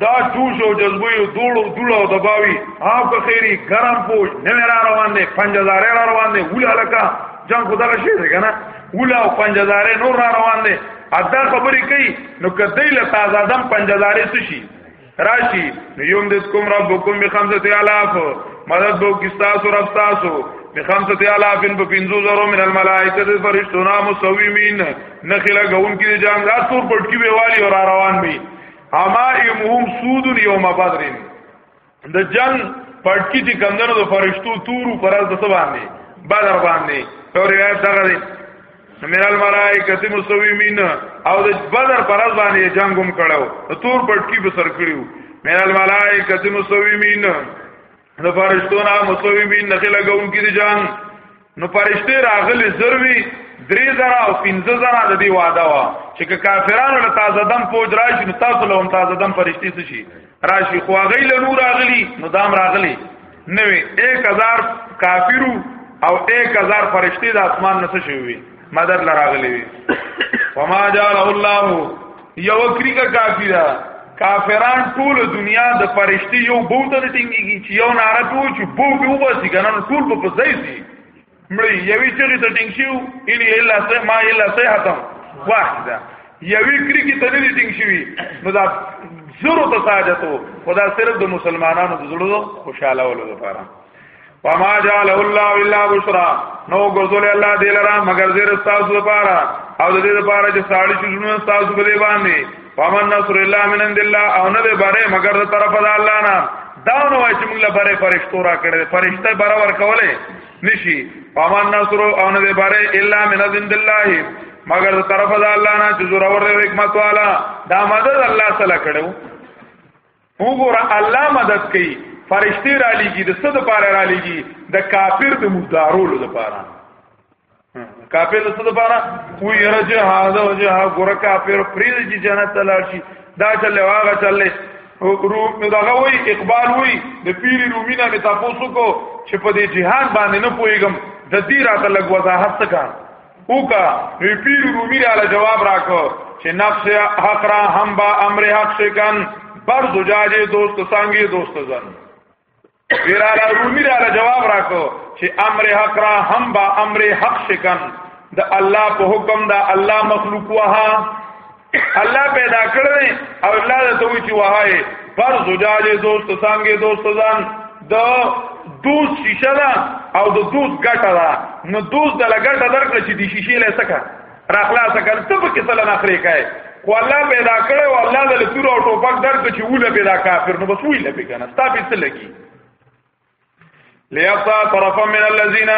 دا جوش او جذبه یو دوړو دوړو دباوی ها په خیری ګرم پوج نه را روان دي 5000 را روان دي ولا لکا جنگ خدا کا شی کنه ولا 5000 نور را روان دي ادا خبرې کوي نو کدی له تازه دم 5000 څه شي راشي نو یوم د کوم ربکم بخمسه الاف مدد بو کستا سو رب تاسو بخمسه الاف په 5000 من الملائکه فرشتو نام مسویمین نخلا غون کې جام رات تور پټکی ویوالي اور روان وي اما یمهم سود یوم بدر د جنگ پټکی چې کندنو د فرشتو تورو پر از د باندې بدر باندې او روایت دغه دی من الملائکه مسویمین او د بدر پر از باندې جنگ هم کړو تور پټکی به سر کړیو من الملائکه مسویمین نو فرشتو نه مصوبین نخې لګون کې دي جان نو فرشته راغلي زروي درې زره او پنځه زره د دې وعده وا چې کافرانو له تازه دم پوج راشي نو تاسو له هم تازه دم فرشتي څه شي راشي خو هغه له نور راغلي نو دام راغلي نوې 1000 کافرو او 1000 فرشتي د اسمان نه څه شي وي مدد لراغلي وي وما جعل الله یو کریګه کافی ده کافران ټول دنیا د فرشتي یو بو ته ټینګيږي چې یو ناره ته چې بو به وباسي کنه ټول په ځای سي مړی یوې چې ته ټینګ شو ان الا سه ما الا صيحه واحده یوې کری کې ته نه ټینګ شوی نو دا زرو ته ساجتو خدا صرف د مسلمانانو د زړه خوشاله ولو لپاره وما جعل الله الا بشرا نو ګرځول الله دې لرا مگر زیر تاسو لپاره او دې لپاره چې ساړي شونه تاسو په دې باندې ومن نصر الله من عند الله او نه به بره مگر تر طرف د الله نه دا نو چې موږ له بره فرشتو را کړې فرشته بره ور کولې نشي ومن نصر او نه به بره الا من عند الله مگر تر طرف د الله نه چې زور اور حکمت والا دا مدد الله تعالی کړو وګوره الله مدد کوي فرشتي را لېږي د څه د پاره را لېږي د کافر د مردارولو د پاره کافر د څه د پاره وی یره جهاد او جهاد ګوره کافر پرې د جنت لاړ شي دا چلې واغه چلې نو داغه وی اقبال وی د پیری رومینا می تاسو کو چې په دې جهان باندې نه پويګم د دې راته لګ وضاحت څه اوکا نو پیر رومی را جواب راکو چې نفس حق را هم با امر حق شکن بر زجاجه دوست سانگی دوست زن پیر را رومی را جواب راکو چې امر حق را هم با امر حق شکن د الله په حکم دا الله مخلوق وها الله پیدا کړی او الله د توي چې وهای پر زجاجه دوست څنګه دوست ځان د دوست شیشه ده او د دوست ګټه ده نو دوست د لګټه درکړه چې د شیشې له سکه راخلاصه کړ ته په کیسه لنه خرې کای خو الله پیدا کړی او الله د لتور او ټوپک درکړه چې وله پیدا کافر نو بس ویله پیګنه ستا په څه لګي لیفتا طرفا من الذین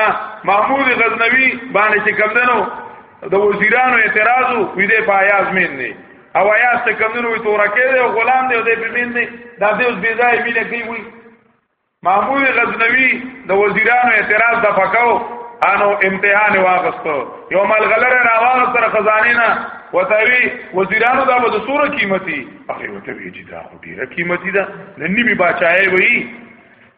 محمود غزنوی باندې چې کم دنو د وزیرانو اعتراض وی دې په آیاز مين نه او آیاز ته کم دنو وی تور کې دی غلام دی دې په مين نه دا دې اوس بي ځای وی نه کوي وی محمود غزنوی د وزیرانو اعتراض د فقاو انو امتحان واغستو یو مال غلره راوغ سره خزانه نه وتاوی وزیرانو دا به د سوره قیمتي اخی وتاوی چې دا خو ډیره قیمتي ده نن نیمه بچای وی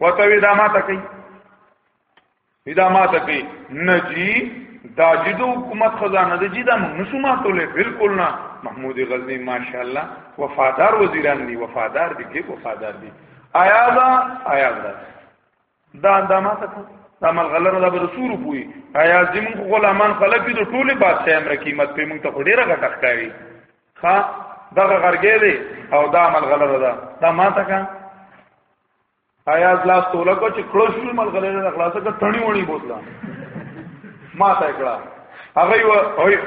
وته وی دا ما ته کوي دا ما ته کوي نجی دا جدو حکومت خزانه د جدا نشو ماتولې بالکل نه محمود غزنی ماشاءالله وفادار وزیران دی وفادار دی کې وفادار دی آیا دا آیا دا دا دا ما ته دا مل غلره دا به سور پوي آیا زمون غلامان خلک دي ټوله بادشاہ امر قیمت په مونږ ته ډیره غټه ښکاری خا دغه غرګې دی او دا عمل غلط ده دا ما ته کا آیا لاس توله کو چې کړو شو مل غلې نه خلاصه کا تڼي وڼي بوتلا ما ته کړه هغه و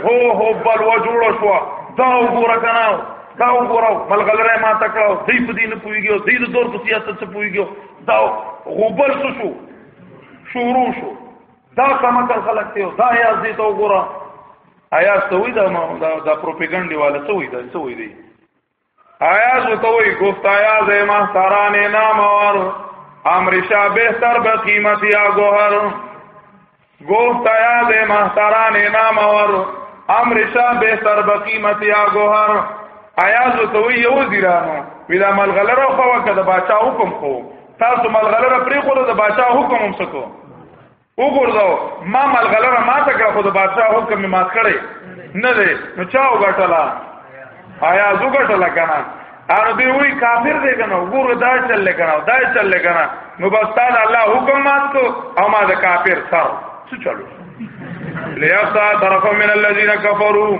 هو هو بل و جوړ شو دا وګوره کنه دا وګوره مل غلې ما ته کړه دې په دې نه پويږي دې د دور په سیاست څه پويږي دا غوبل شو شو شروع شو دا سمکر خلق ته دا یا دې ته وګوره آیا سوي دا دا پروپاګاندا والا سوي دا سوي دی آیا زه ته وي گفت آیا زه ما ساران نام اور امر شاه بهتر به قیمت یا گوهر گفت آیا زه ما ساران نام اور امر شاه بهتر به قیمت یا گوهر آیا زه ته وي یو زیرانو ویلا ملغلره خو وکړه د باچا حکم خو تاسو ملغلره پرې خو د باچا حکم هم سکو وګورځاو ما ملغلره ما ته کړه خو د بادشاہ حکم می مات کړي نه دی نو چا وګټلا آیا زو ګټلا کنه اره دی وی کافر دی کنه وګور دا چل لګنا دا چل لګنا نو بس تعالی الله حکم مات کو او ما د کافر سر څه چلو لیاسا طرف من الذين كفروا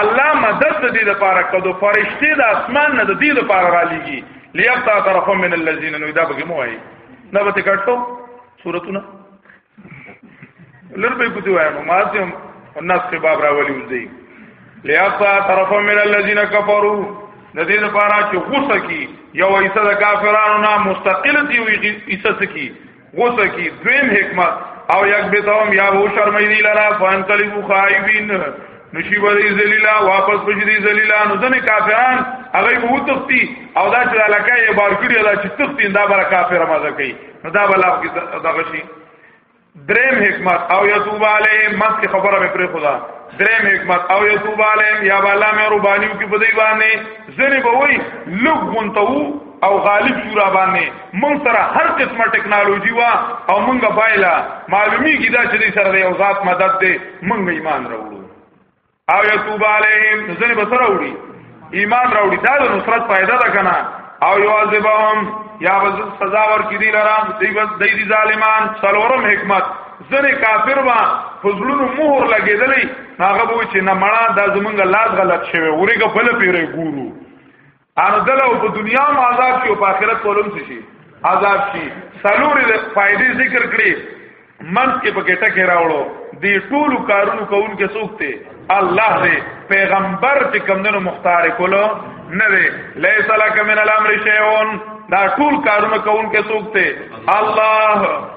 الله مدد دې د پاره کدو فرشتي د اسمان نه د دې د پاره را لېږي لیاسا طرف من الذين نو دا به مو وایي دا به کټو صورتونه لر به کوتي وایم ما سم الناس کې باب راولي وځي ليقطع طرف من الذين كفروا د دې لپاره چې غوسه کی یو ایسه د کافرانو نه مستقل دی وي ایسه سکی غوسه کی دویم حکمت او یک بیتهم یا وو شرمې دی لرا فانتلو خائبین نشي وری ذلیلا واپس بشری ذلیلا نو ځنه کافران هغه وو تختی او دا چې علاقه یې بار کړی دا چې تختی دا بر کافر مزه کوي نو دا بلا کې دا غشي دریم حکمت او یتوب علیهم مس کې خبره مې پر خدا دریم حکمت او یتوب علیهم یا بالا مې ربانیو کې بدی باندې ځنه به وای لوګ مونته وو او غالب شورا باندې مونږ سره هر قسمه ټکنالوژي وا او مونږه پایلا معلومی کی دا چې سره یو ذات مدد دی مونږ ایمان راوړو او یتوب علیهم ځنه بسر راوړي ایمان راوړي دا د نصرت پیدا ده کنه او یعذبهم یا بز سزا ورکړي دی لرا دی بس دی دی ظالمان سلورم حکمت ځنه کافر وا فزلونو مهر لګیدلی هغه وو چې نه مړه د زمونږ لاس غلط شوی ورګه بل پیره ګورو ان دلو په دنیا هم عذاب شي او په آخرت په لوم شي عذاب شي سلور فائدې ذکر کړې منځ کې پکې ټکه راوړو دی ټول کارونو کوون کې سوکته الله دې پیغمبر چې کمندونو مختار کولو نه دی لیس لک من الامر شیئون دا ټول کارونه کوون کې سوکته الله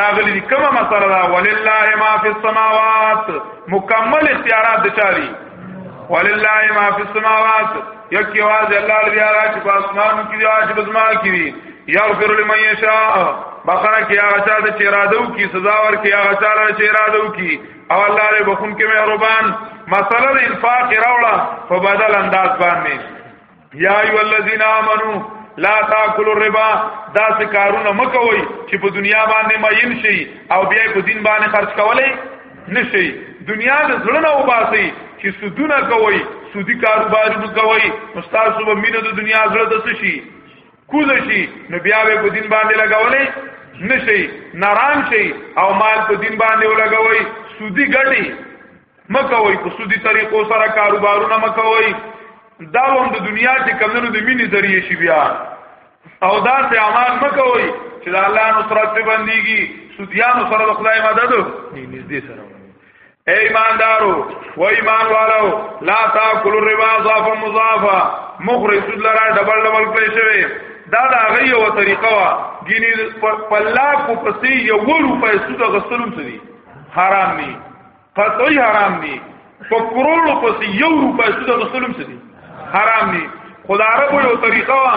راغلی دی کومه مسله دا ولله ما فی السماوات مکمل اختیارات د چاري ولله ما فی السماوات یکی واز الله لري هغه چې په اسمان کې دی هغه چې بزما کې دی یغفر لمن یشاء بخره کې هغه چا د چیرادو کې سزا ور کې هغه چا د چیرادو کې او الله دې بخون کې مهربان مسله انفاق راوړه په بدل انداز باندې یا ایو الذین آمنو لا تاکلوا الربا دا څه کارونه مکوئ چې په دنیا باندې ماین شي او بیا په دین باندې خرج کولای نشي دنیا د زړه نه وباسي چې سودونه کوي سودی کاروبارونه کوي استاد صبح مینه د دنیا زړه د څه شي کوز شي نو بیا به په دین باندې لګولې نشي نارام شي او مال په دین باندې ولګوي سودی ګټي مکوي په سودي طریقو سره کاروبارونه مکوي دا هم د دنیا چې کمونو د مینې ذریعہ شي بیا او دا سه اعمال مکوي چې د الله نصرت په بنديږي سودیانو سره د خدای مدد نه نږدې سره اے ایماندارو و ایمان والو لا تاکل الربا ضعف مضافا مخرج لرا ډبل ډبل کړی شوی دا دا غي یو طریقه وا ګینه په لاکو پسې یو روپې سود غسلم سړي حرام نه قطعی حرام دی په کروڑو پس یو روپای سود غسلم څه دی حرام دی خدا عربو یو طریقه وا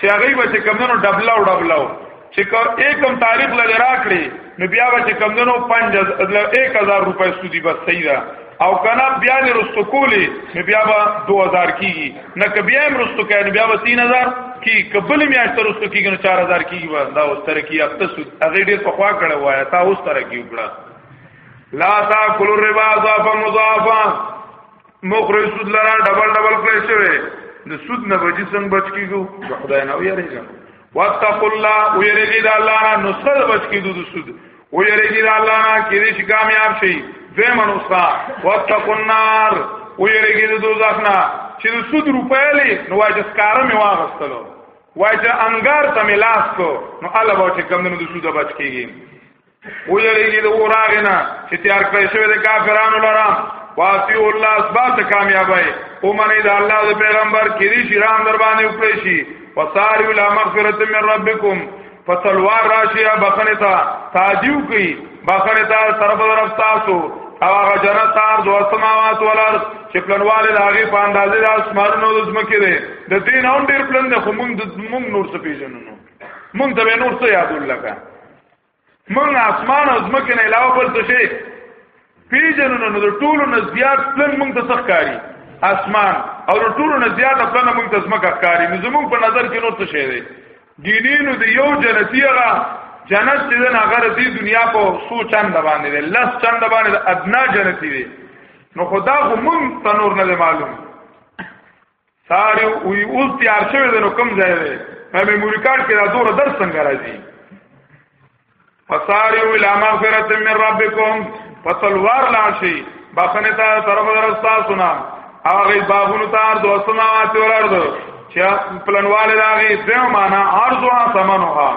چې هغه به چې کمونو ډبلاو ډبلاو چې کار یکم تاریخ لږ راکړي نو بیا به چې کمونو 5000 روپۍ سودی بس صحیح ده او کنا بیا نه رستو کولی نو بیا به 2000 کیږي نه ک بیا هم رستو کوي نو بیا به 3000 کی قبل میاشت رستو کیږي نو 4000 کیږي دا اوس تر کی اقتصاد هغه ډیر په خوا کړه وایا تا اوس تر کی وکړه لا تاکلوا الربا ضعفا مضاعفا مخرج سود لرا ډبل ډبل کړی شوی د سود نه بچی څنګه بچ کیږو خدای نه ویریږي واتقوا الله ویریږي د الله نه نسل بچ کیږو د سود ویریږي د الله نه کې دې کامیاب شي زمو نسخه واتقوا النار ویریږي د دوزخ نه چې د سود روپې لې نو واجب کارم یې واغستلو واجب انګار ته ملاس کو نو الله به چې کمونو د سود بچ کیږي او یریږي د اوراغنا چې تیار کړی شوی د کافرانو لره واسی الله اسباب ته کامیابی او منی د الله د پیغمبر کړي شي رحم در باندې وکړي شي وساری الى مغفرت من ربکم فصلوار راشی بخنه تا تاجیو کی بخنه تا طرف طرف تاسو او هغه جنت تار دو سماوات ولر چې پلنواله د هغه په اندازې د اسمانونو د زمکه دی د دین اون ډیر پلن د خمون د مونږ نور څه پیژنو مونږ ته نور څه یادول لکه موږ اسمان او زمکه نه علاوه بل څه شي پیژنو نو د ټولو نه زیات پلن موږ ته څخ کاری اسمان او د ټولو نه زیات پلن موږ ته زمکه کاری نو زموږ په نظر کې نو څه شي دی دینینو د یو جنتی هغه جنت چې نه غره دی دنیا په سو چند باندې دی لس چند باندې ادنا جنتی دی نو خدا خو مون تنور نه معلوم ساری وی اوس تیار شوی دی نو کم ځای دی په میموري کارت کې دا دوره درس څنګه راځي فساری الى مغفرت من ربکم فصلوار لاشي بخنه تا طرف درستا سنا هغه باغونو تار دو سماوات ورارد چې پلنواله داغي دیو معنا ارزو سمنوها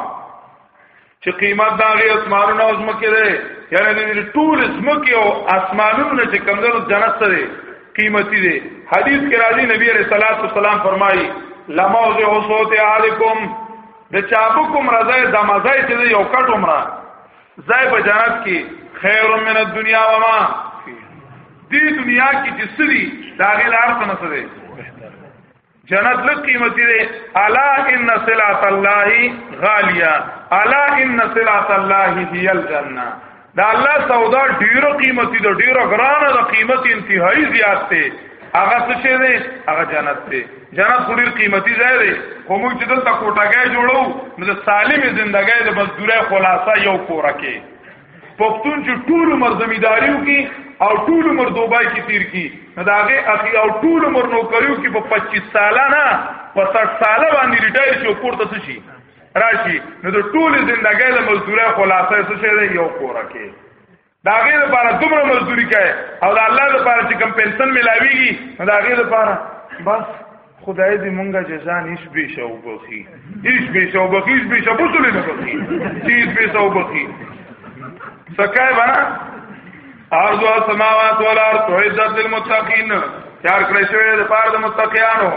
چې قیمت دا غي اسمانونو او زمکه ده یعنی د ټول زمکه او اسمانونو چې کمزورو جنت سره قیمتي دي حدیث کې راځي نبی عليه الصلاه والسلام فرمایي لموضع صوت علیکم د چابکم رضای د مزای چې یو کټ عمره زای په جنت کې خیر من الدنیا و ما دې دنیا کې چې سری دا غل ارث نه سره جنت لږ قیمتي دی الا ان صلات الله غالیا الا ان صلات الله هی الجنه دا الله سودا ډیرو قیمتي دی ډیرو ګرانه د قیمت انتهایی زیات دی هغه څه شي دی هغه جنت دی جنت خو ډیر قیمتي ځای دی خو موږ چې دلته کوټګای جوړو نو د سالم ژوندۍ د مزدوري خلاصہ یو کورکه پښتون چې ټول عمر زمیداریو کې او ټول عمر دوبای کې تیر کی نو دا هغه اخی او ټول عمر نو کړیو کې په 25 ساله نه په 60 ساله باندې ریټایر شو کوړته څه شي راشي نو د ټول ژوندۍ له مزدوري خلاصه څه شي یو کوره کې دا غیر لپاره دومره مزدوري کوي او د الله لپاره چې کم پنشن ملاويږي دا غیر لپاره بس خدای دې مونږه جزا نش به شو بخي ایش به شو بخي ایش به شو بوسل نه بخي ایش به شو بخي سکای بنا ارض او سماوات ول ارض عزت للمتقین تیار کړی شوی د پاره د متقیانو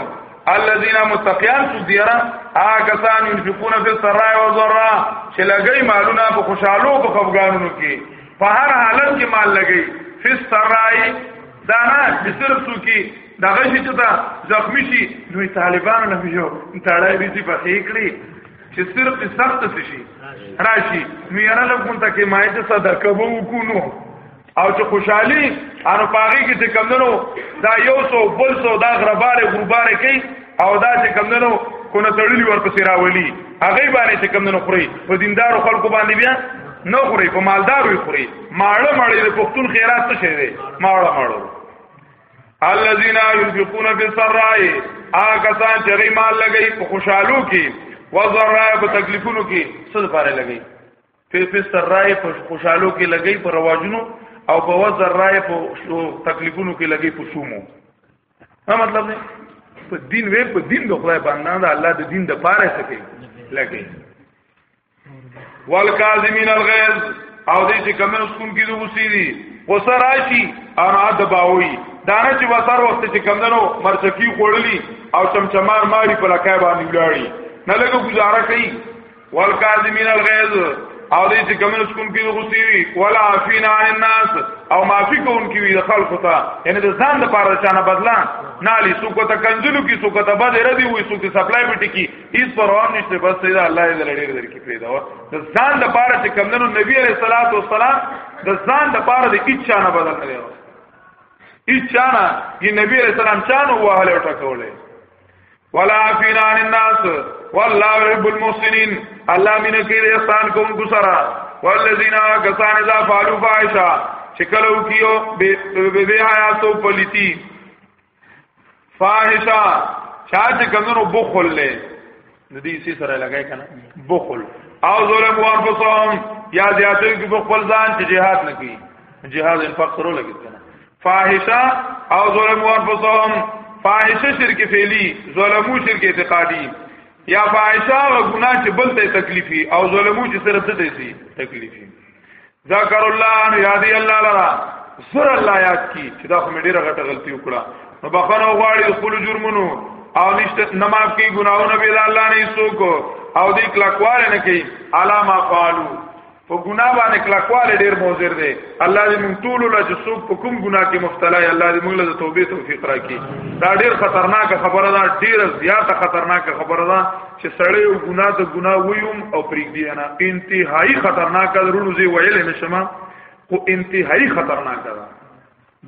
الذين متقيان سديرا آکسان ينفقون في السراء والضراء چې لګي مالونه په خوشحالو په خفګانونو کې په هر حالت کې مال لګي في السراء دا نه چې صرف څوکي دا غشي چې دا زخمی شي نو طالبانو نه یو تړای دي چې پخې کړی چې صرف سخت شي راشي نو یاره له کوم ته کې مایت صدقه وو کو نو او چې خوشحالي انو پاغي کې چې کمندنو دا یو سو بل سو دا غرباره غرباره کوي او دا چې کمندنو کو نه تړلی ورپسې راولي هغه باندې چې کمندنو خوري په دیندارو خلکو باندې بیا نو خوري په مالدارو خوري ماړه ماړه د پښتون خیرات څه شي دی ماړه ماړه الذين ينفقون بالسراء هغه سان چې غي مال لګي په خوشحالو کې وزراء په تکلیفونو کې څه لپاره لګي په په سراء په خوشحالو کې لګي په رواجونو او په وزراء په تکلیفونو کې لګي په شومو ها مطلب نه په دین وې په دین د خدای باندې د الله د دین د پاره څه کوي لګي والکاظمین الغیظ او دې چې کمن سکون کې دوه غصې دي غصه راشي او نه دباوي دا نه چې وسر وخت چې کمندنو مرچکی خوړلی او چمچمار ماری په لکای باندې ولاړی نه لګو گزاره کوي والکاظمین الغیظ او دې چې کمن سکون کې غوسی وي ولا عفینا عن الناس او معافي کون کې وي د خلکو ته یعنی د ځان لپاره چانه بدلا نالی سوکو ته کنزلو کې سوکو ته بد ردی وي سوکو سپلای پټی کې هیڅ پروا نشته بس سید الله دې لړې لري کې پیدا و د ځان د پاره چې کمندونو نبی علیہ الصلوۃ والسلام د ځان د پاره د هیڅ چانه بدل نه و هیڅ چانه یې نبی علیہ السلام چانه وهل او ټکولې ولا فینان الناس والله رب المحسنین الله مینه کې احسان کوونکو سره والذین کسان اذا فعلوا فاحشا چې کلو کیو به به حیا تو پلیتی فاحشه چا چې کمنو بخل له ندی سی سره لګای کنه بخل او ظلم وانفسهم یا زیاتې کې بخل ځان چې jihad نه کوي jihad انفاق سره لګی کنه فاحشه او ظلم وانفسهم فاحشه شرک فعلی ظلمو شرک اعتقادی یا فاحشه غ ګناه چې بل ته تکلیفي او ظلمو چې سره ته دي تکلیفي ذکر الله نو یادی الله لرا سر الله یاد کی چې دا خو مې ډیره غټه غلطي وکړه نو بخنه غواړي خپل جرمونو او نشته نماز کې ګناونه به الله نه سوک او دې کلکوال نه کوي علامه قالو په ګنا باندې کلکوال ډیر موزر دی الله دې موږ ټول له چې څوک په کوم ګنا کې مبتلا یې الله دې موږ له توبې توفیق راکړي دا ډیر خطرناک خبره ده ډیر زیاته خطرناک خبره ده چې سړی یو ګناه د ګناه ویم او پرېږدي نه انتهایی خطرناک ده رونو زی ویل نه شمه خو انتهایی خطرناک ده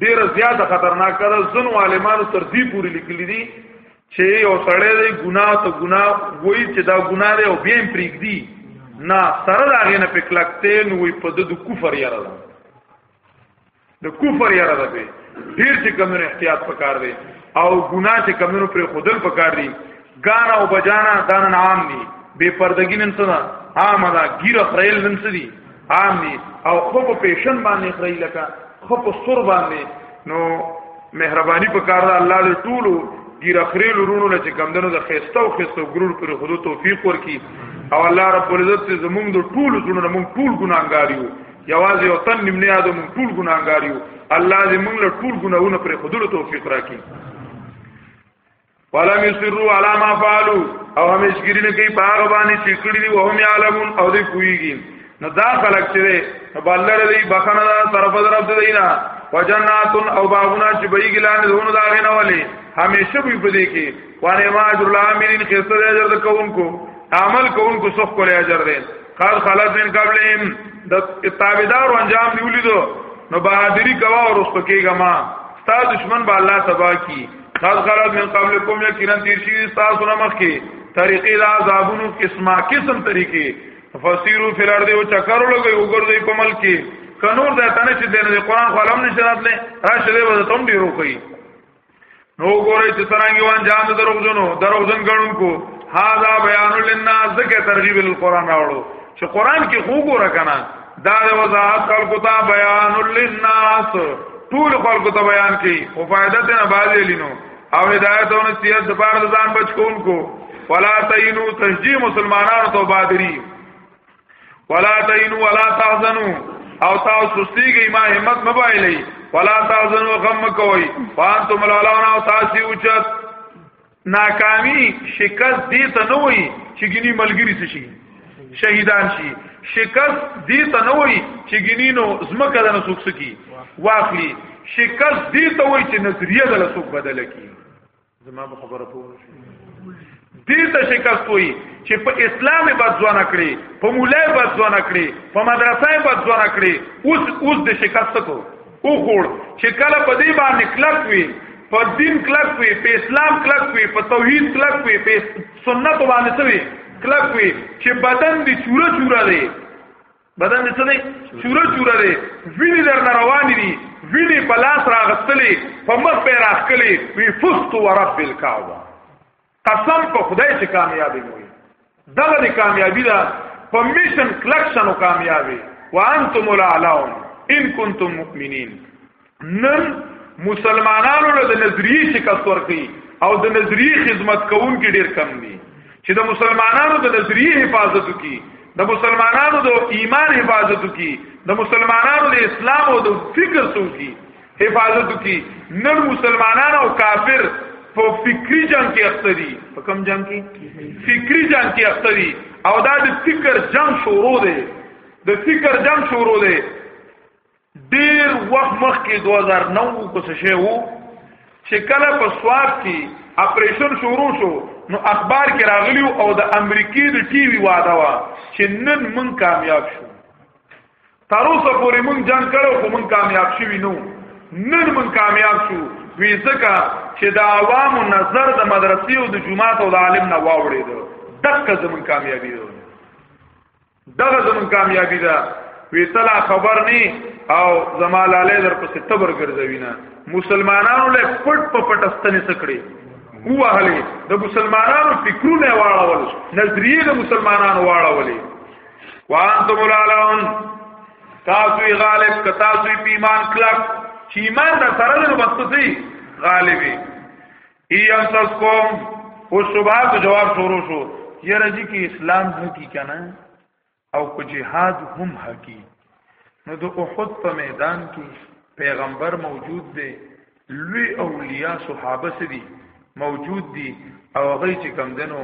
ډیره زیاته خطرناک ده زن عالمانو تر دې پورې لیکلي دي چې یو سړی د ګناه ته ګناه وایي چې دا ګناه دی او بیا یې پرېږدي نه سره دا غینه پکلکته نو په د کفر یاره ده د کفر یاره ده به ډیر چې کمونو احتیاط پکار دی او ګناه چې کمونو پر خودل پکار دی ګانا او بجانا دانن عام دي بے پردګی نن څه عام ده ګیر خریل نن څه دي عام دي او خو په پیشن باندې خری لکه خو په سر باندې نو مهرباني پکار ده الله دې ټولو ګیر خریل ورونو له چې کمندونو د خيستو خيستو ګرور پر خودو توفیق ورکي او الله رب العزت زمونږ د ټولو ګونو موږ ټول ګناګاریو یوازې یو تن نیمه یادو موږ ټول ګناګار یو الله دې موږ له ټول ګناهونو پر خودلو توفیق راکړي ولم یسروا علی ما فعلوا او همیشګری نه کوي باغ باندې چې کړی دی وهم یعلمون او دې کویږي نو دا خلک چې دی نو بلره دی بخنه دا طرف طرف دی دینا وجنات او باغونه چې به ګلان دونه دا غنه ولي همیشه به پدې کې وانه ما اجر العاملین خسته اجر د کوونکو عمل کوونکو څخه کولای اجر دی قال خلت من قبلهم د تابعدار انجام دی ولیدو نو بہادری کوا او رستو کېګه ما ستا دشمن به الله تبا کی قال خلت من قبلكم یقینا تیر شي تاسو نه مخ کی طریقې دا عذابونو قسمه قسم طریقې فسیرو فی الارض او چکر لګي وګرځي په ملک کې کنور د تنه چې د قرآن خلم نشرات لې راشه دې وځ تم ډیرو کوي نو ګورې چې ترانګي وان جام دروغجنو دروغجن ګڼونکو هاذا بیان للناس ذکر ترغیب القرآن راوړو چې قرآن کې خو ګوره کنه دا د وضاحت خلکو ته بیان للناس ټول خلکو ته بیان کړي او فائدہ ته نه باز لینو او هدایت او نصیحت د پاره ځان بچونکو ولا تینو تشجیع مسلمانانو ته بادری ولا تینو ولا تحزنو او تاسو سستیږئ ما همت مبایلی ولا تحزنو غم کوي وانتم العلون او تاسو اوچت ناکامی شکست دی ته نه وي چې ګنی ملګری څه شي شهیدان شي شکست دی ته نه وي چې ګنی نو زمکه د نسوک سکی واخلي شکست دی ته وي چې نظریه د لسوک بدل کی زما په خبره پوه شو دې ته شکست وي چې په اسلام به ځوان کړي په مولای به ځوان کړي په مدرسې به ځوان کړي اوس اوس د شکست کو او خور چې کله په دې باندې کلک وي په دین کلک وي په اسلام کلک وي په توحید کلک وي په سنت باندې سوي کلک وي چې بدن دې چوره چوره دی بدن دې څه دی چوره چوره دی ویني در روان دي ویني په لاس راغستلې په مخ به راخلې وی فست ورب الکعبه قسم په خدای چې کامیابی وي دغه دې کامیابی ده په میشن کلکشن او کامیابی وانتم الاعلون ان کنتم مؤمنین نن مسلمانانو له نظریه شکست ورکړي او د نظریه خدمت کوونکي ډیر کم دي چې د مسلمانانو د نظریه حفاظت وکړي د مسلمانانو د ایمان حفاظت کی د مسلمانانو د اسلام او د فکر سو کی حفاظت کی نن مسلمانان او کافر په فکری جنگ کې اخته دي په کم جنگ کې فکری جنگ کې اخته دي او دا د فکر جنگ شروع دی د فکر جنگ شروع دی ډیر وخت مخکې 2009 کو څه شی وو چې کله په سواب کې اپریشن شروع شو نو اخبار کې راغلی او د امریکای د ټي وي واده وا چې نن مون کامیاب شو تر اوسه پورې مون جنگ کړو خو مون کامیاب شوی نو نن مون کامیاب شو وی ځکه چې د عوامو نظر د مدرسې او د جماعت او د عالم نه واوړې ده دغه زمون کامیابی ده دغه زمون کامیابی ده وی تلا خبر نی او زمالاله در پسې تبر ګرځوي نه مسلمانانو له پټ په پټستنې سکړي هو اهلي د مسلمانانو فکرونه واړول نظریه د مسلمانانو واړولې وانتم العلون تاسو غالب ک تاسو ایمان کلک چې ایمان را سره د مستسي غالبي ایم تاسو کوم او شباب جواب شروع شو یره جی کې اسلام حقی کنه او کو جهاد هم حقی نو د احد په میدان کې پیغمبر موجود دی لوی اولیاء صحابه سدي موجود دي او هغه چې کم دنو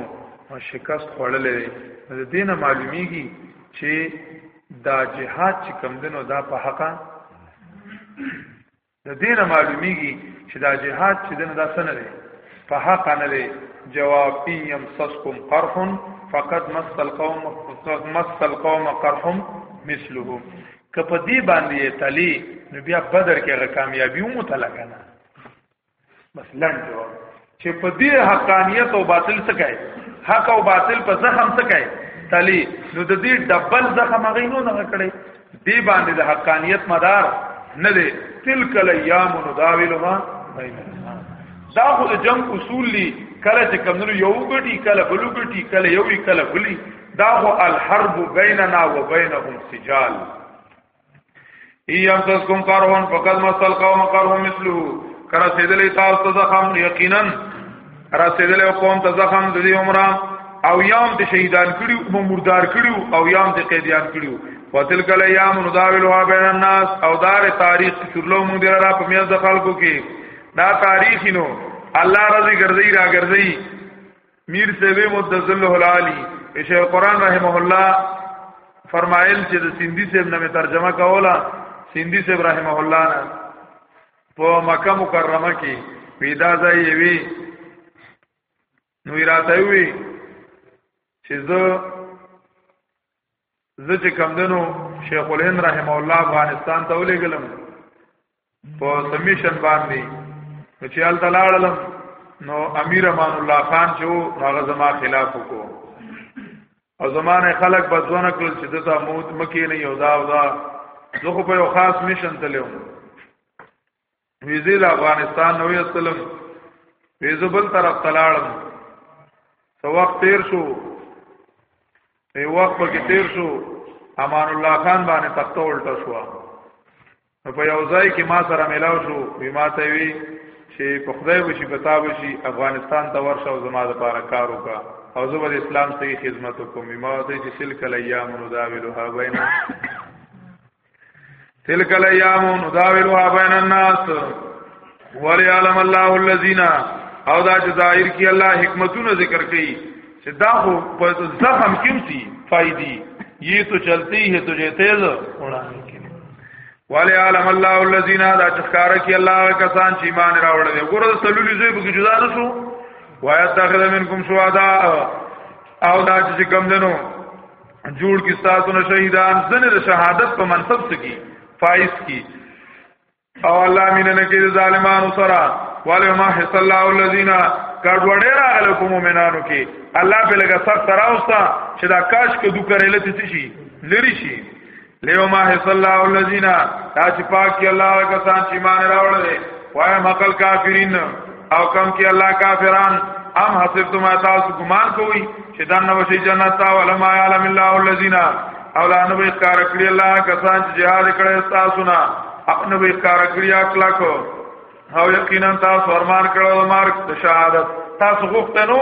شکست خوړلې د دینه معلومیږي چې دا جهاد چې کم دنو دا په حقا د دې نه معلومیږي چې دا جهاد چې دنه دا سن دی په حق نه دی جواب ان يمسسكم قرح فقد مس القوم مس القوم قرح مثله کپه دې باندې تلی نو بیا بدر کې غ کامیابی مو تلګنه بس لنډ جواب چې په دې حقانیت او باطل څه کوي حق او باطل په زخم څه کوي تلی نو د دې ډبل زخم هغه نو نه کړي دې باندې د حقانیت مدار نه دی تلک الايام نداولها بین الناس دا خو د جنگ اصول دي کله چې کمنو یو ګټي کله بل ګټي کله یو کله بلی دا خو الحرب بیننا وبینهم سجال ایم تاسکم قرون فقد مسل قوم قرون مثله کرا سیدلې تاسو ته زخم یقینا را سیدلې قوم ته زخم د دې عمره او یام د شهیدان کړیو مو مردار کړیو او یام د قیدیان کړیو وتل کله یام نداولوا بین الناس او دار تاریخ شرلو مونږ دره را په میز د خلکو کې دا تاریخینو الله رضی ګرځي را ګرځي میر سیوی مدذله العالی شیخ القران رحمه الله فرمایل چې د سیندی صاحب نامه ترجمه کوله سیندی صاحب رحمه الله نه په مکه مکرمه کې پیدا ځای وی نو راته وی چې زه زه چې کم دنو شیخ الهند رحم الله افغانستان ته ولېګلم په سمیشن باندې نو چې ال تلاړلم نو امیر امان الله خان چې هغه زما خلاف وکړو او زمانه خلک بځونه کړل چې دته موت مکی نه یو دا او دا زه خو په یو خاص میشن تلم ویزه له افغانستان نو یسلم ویزه بل طرف تلاړم سو وخت تیر شو ای وخت پکې تیر شو امان الله خان باندې تخته الټه شو نو په یو ځای کې ما سره ملاو شو وی ما ته وی چې په خدای وشي په تاب شي افغانستان ته ورشه او زما د پاره کار وکا او زه به اسلام صحیح خدمت وکوم ما ته چې سل کله ایام نو دا ویلو ها بینه تلک الیام نداولها بین الناس ولعلم الله الذین او دا چې ظاهر کی الله حکمتونه ذکر کړي چې دا خو په زخم کې سي فائدې یہ تو چلتی ہے تجھے تیز اڑانے کے لیے والے عالم الله الذين دا چخکار کی الله کسان چې ایمان راوړل دي ګوره سلولې زوی به جدا نه شو وایتخذ منکم شهدا او دا چې کم دنو جوړ کی تاسو نه شهیدان زنه د شهادت په منصب سکی فائز کی او الله مين نه کې ظالمانو سره والو ما حس الله الذين کډوړې راغله کوم مؤمنانو کې الله په لګه سخت راوستا چې دا کاش کې دوکرې لته شي لری شي لیو ما حس الله الذین دا چې پاک کی الله هغه کسان چې مان راوړل وای مقل کافرین او کم کی الله کافران ام حسبتم تاسو ګمان کوئ چې دا نو شي جنت او علم علم الله الذین او لا نو اختیار کړی الله کسان چې jihad کړي تاسو نه خپل اختیار کړی اخلاق او یقینا تاسو ارمان کړو د مرګ د شهادت تاسو غوښتنو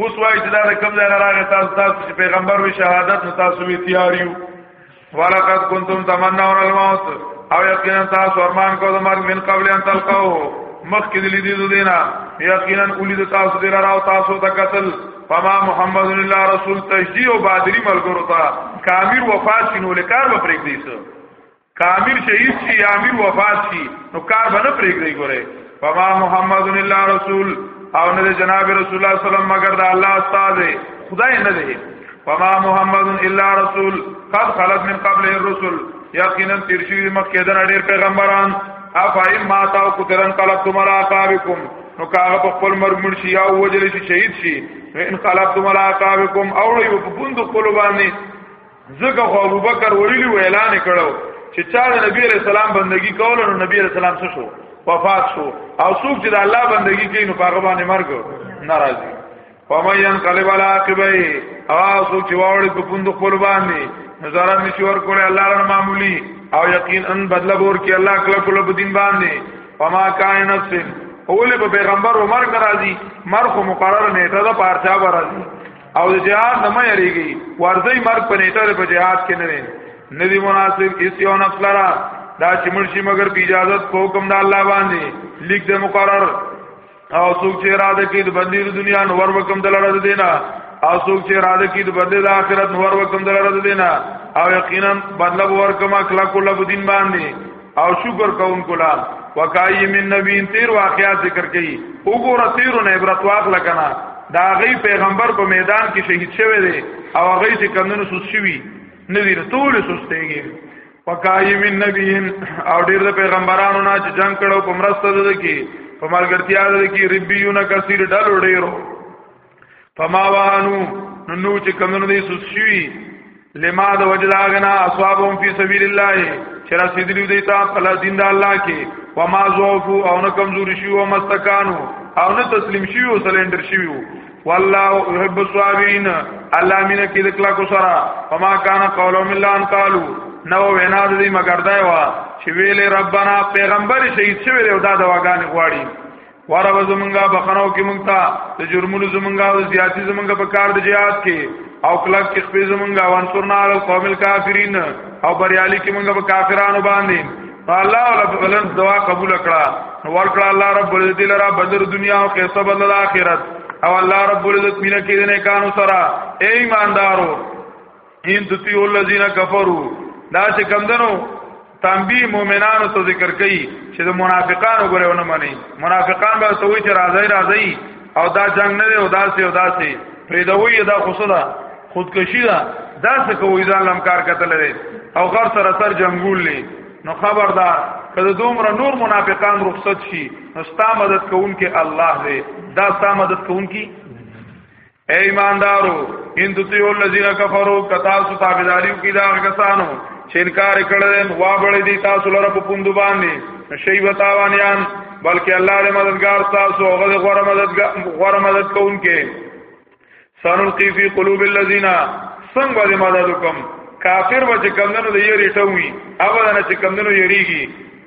اوس وایي چې دا د کوم ځای راغی تاسو تاسو چې پیغمبر وی شهادت نو تاسو وی تیاریو ولقد کنتم تمنون الموت او یقینا تاسو ارمان کړو د مرګ من قبل ان تلقاو مخکې د لیدې د دینا یقینا اولید تاسو دې راو تاسو ته قتل فما محمد الله رسول تشجیع او بادری ملګرو ته کامیر وفات شنو لکار به پرېږدي کامیر شهید شي یا امیر وفات شي نو کار به نه پرېږدي ګوره فما محمد الا رسول او نه جناب رسول الله صلی الله علیه وسلم مگر دا الله استاد خدای نه دی فما محمد الا رسول قد خلت من قبل الرسل یقینا تیر شوی مکه د ډېر پیغمبران افایم ما تاو کترن قلب تمرا قابکم نو کاغه په خپل مرګ مړ شي او وجل شي شهید شي ان قلب تمرا قابکم او یو په پوند خپل باندې ځکه خو ابو بکر ویلی و اعلان کړو چې چا د نبی علیہ السلام بندگی کوله نو نبی علیہ السلام څه شو وفات شو او څوک چې د الله بندگی کوي نو هغه باندې مرګ ناراضي فمن قلب علی عقبی او څوک چې واوړي په پوند خپل باندې نظر نشي ور کولای الله لپاره معمولی او یقین ان بدل ور کې الله کله کله په دین باندې فما کان نفس اول په پیغمبر عمر ناراضي مرخ مقرر نه ته دا پارچا راضي او د جهاد نه مې یریږي ورځي مرګ په نیټه په جهاد کې نه وي نه دی مناسب اس یو نفس لرا دا چې مرشي مگر په اجازه په حکم د الله باندې لیک د مقرر او څوک چې اراده کوي د بندي د دنیا نو ور وکم د لړه دینا او څوک چې اراده کوي د بندي د آخرت نو ور وکم د لړه دینا او یقینا بدل ور کما کلا کله دین باندې او شکر کوم کلا وکای من نبی تیر واقعیا ذکر کړي وګوره تیرو نه عبرت واخل کنا دا غي پیغمبر په میدان کې شهید شوی دی او غي چې کمنو سوس شوی نه دی ټول سستېږي وکای من نبی او ډیر د پیغمبرانو نه چې جنگ کړو په مرسته ده کې په ملګرتیا ده کې ربیونه کثیر ډلو ډیرو فما وانو نو چې کمنو دې سوس شي لما د وجدا غنا اصحابهم فی سبیل الله چې را سیدلی دی تا په دین د الله کې وما ضعفو او نه کمزوري شي او مستکانو او نه تسلیم شي او سلندر شي والله يحب الصابرين الله مين کې د کلا کو سره فما کان قولهم الا ان قالوا نو وینا د دې مگر دا وا چې ویلې ربانا پیغمبر شهید شوی او دا دواګان غواړي وارو زمونږه بخنو کې مونږ ته د جرمونو زمونږه او زیاتی زمونږه په کار د جهاد کې او کلک کې خپې زمونږه وانصرنا علی القوم الکافرین او بریالی کې مونږه په کافرانو باندې الله ولا بلن دعا قبول کړه ورکړه الله رب العزت لرا بدر دنیا او قصه بدل اخرت او الله رب العزت مینه کې دې نه کانو سره اے ایماندارو ان تطیع الذین کفروا دا چې کم دنو تنبیه مؤمنانو ته ذکر کوي چې د منافقانو غره ونه مني منافقان به سوي چې راځي راځي او دا جنگ نه دی او دا سي او دا سي پریدوي دا خصوصا خودکشي دا دا څه کوي ځان لم کار کتل لري او غر سره سر جنگول لي نو خبردار کله دومره نور منافقان رخصت شي نو ستا مدد کوونکې الله دی دا ستا مدد کوونکې اے ایماندارو ان تطیعوا الذین کفروا کتاسو تابعداریو کی دا کسانو چې انکار کړل وا بړې دي تاسو لره په پوند باندې شی وتاوانیان بلکې الله دې مددگار تاسو هغه غوړه مددگار غوړه مدد کوونکې سنلقی فی قلوب الذین څنګه باندې مدد وکم کافر به چې کمندونو د یری ټوي هغه نه چې کمندونو یریږي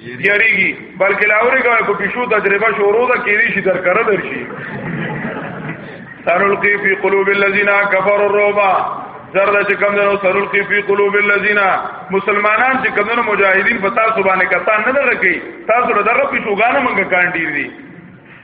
یریږي بلکې لاوري کوي په پښو تجربه شروع ده کېږي چې درکره درشي سنلقي في قلوب الذين كفروا الرعب زرد چې کوم دنو سنلقي في قلوب الذين مسلمانان چې کوم دنو مجاهدین په تاسو باندې کسان نه درکې تاسو دغه پښوګانه منګه کاندې دي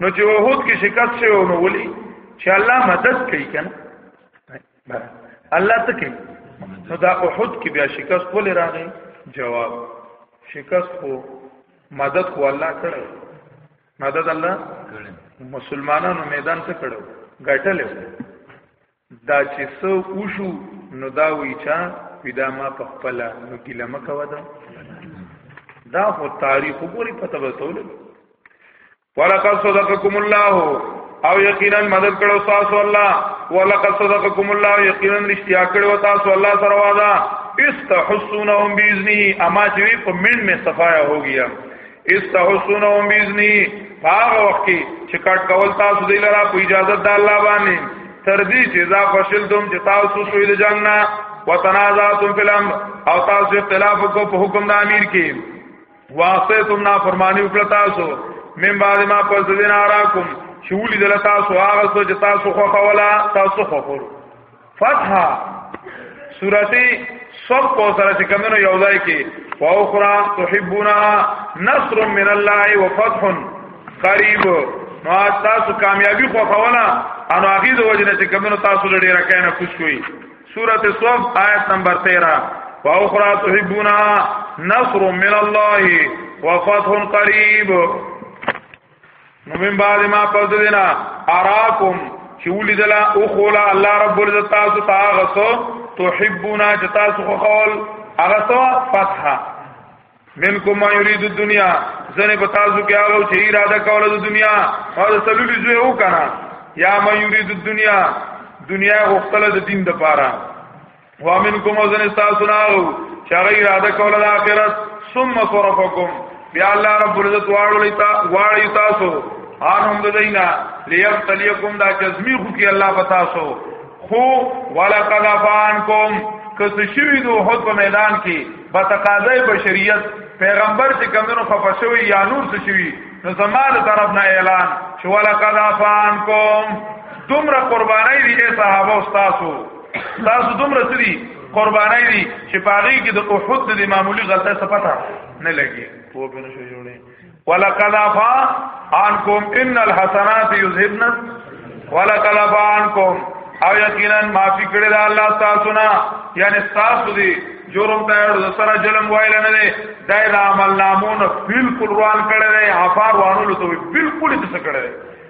نو چې وحود کې شکست شوی نو ولي چې الله مدد کوي کنه الله ته کوي نو دا احد کې بیا شکست ولې راغی جواب شکست خو مدد خو الله کړو مدد الله کړو مسلمانانو میدان ته کړو ګټلې دا چې سو وشو نو دا وی چا پیدا ما په خپل نو ګیله مکه ودا دا هو تاریخ وګوري پته وتول ولقد صدقكم الله او یقینا مدد کړو تاسو الله ولقد صدقكم الله یقینا رښتیا کړو تاسو الله سره وعده استحسونهم باذنه اما چې په من می صفایا هو گیا استحسنهم باذنی هغه وخت چې کټ کول تاسو دی لرا په اجازه د الله باندې تر دې چې ځا فشل دوم چې تاسو شوې د جنگ نه وتنازعتم فی الامر او تاسو اختلاف کو په حکم د امیر کې واسطه تم نا فرمانی وکړه تاسو من بعد ما پس دین آراکم شولی دلتا سو آغا سو جتا سو خوخولا تا سو خوخور فتح سورته سب کو سره چې کمنو یو ځای کې واخرا تحبونا نصر من الله وفتح قریب نو تاسو کامیابی خو خوونه ان هغه د وجنه چې کمنو تاسو لري راکاینه خوش کوي سورته سب آیت نمبر 13 واخرا تحبونا نصر من الله وفتح قریب نو من بعد ما پس دینا اراکم چې ولیدلا او خولا الله رب العزت تاسو ته غسو تحبونا چې تاسو خو خول هغه سو فتحه منکم ما یرید الدنیا زنه په تاسو کې هغه چې اراده کوله د دنیا او د سلولې زوی او کنه یا ما یرید الدنیا دنیا غختله د دین د پاره وامن کوم ځنه تاسو نه او چې هغه اراده کوله د آخرت ثم صرفکم بیا الله رب العزت واړی تا واړی تاسو ان هم دینا لیبتلیکم دا جزمی خو کی الله پتا سو خو ولقد فانکم کس شوی دو حد په میدان کې با تقاضای بشریت پیغمبر چې کمنو خفه شوی یا نور څه شوی نو زمال طرف نه اعلان چې ولقد فانکم تمره قربانای دي صحابه استادو تاسو دومره سری قربانای دي چې پاغي کې د احد د معمولی غلطه څه پته نه لګي وو به نشو جوړي ولقد عفا عنكم ان الحسنات يذهبن ولقد عفا عنكم او یقینا معافی کړی دا الله تاسو نه یعنی تاسو دي جرم ته اړ سره جلم وایل نه دی دای عمل نامونه بالکل روان کړی دی عفا وانه لته بالکل څه کړی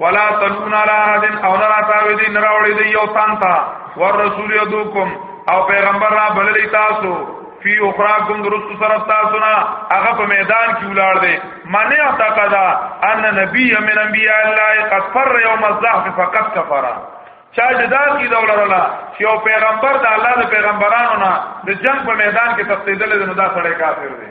ولا تلون علی احد او نه راتاوی دی نه راوړی دی یو تان تا ور رسول یدوکم او پیغمبر را بللی تاسو فی اخراکم درست طرف تاسو نه هغه په میدان کې ولاړ دی من اعتقد ان نبی من انبیاء الله قد فر یوم الزحف فقد کفر چا جدا کی دولرلا چې او پیغمبر د الله د پیغمبرانو نه د جنگ په میدان کې تفصیل له نه دا سره کافر دی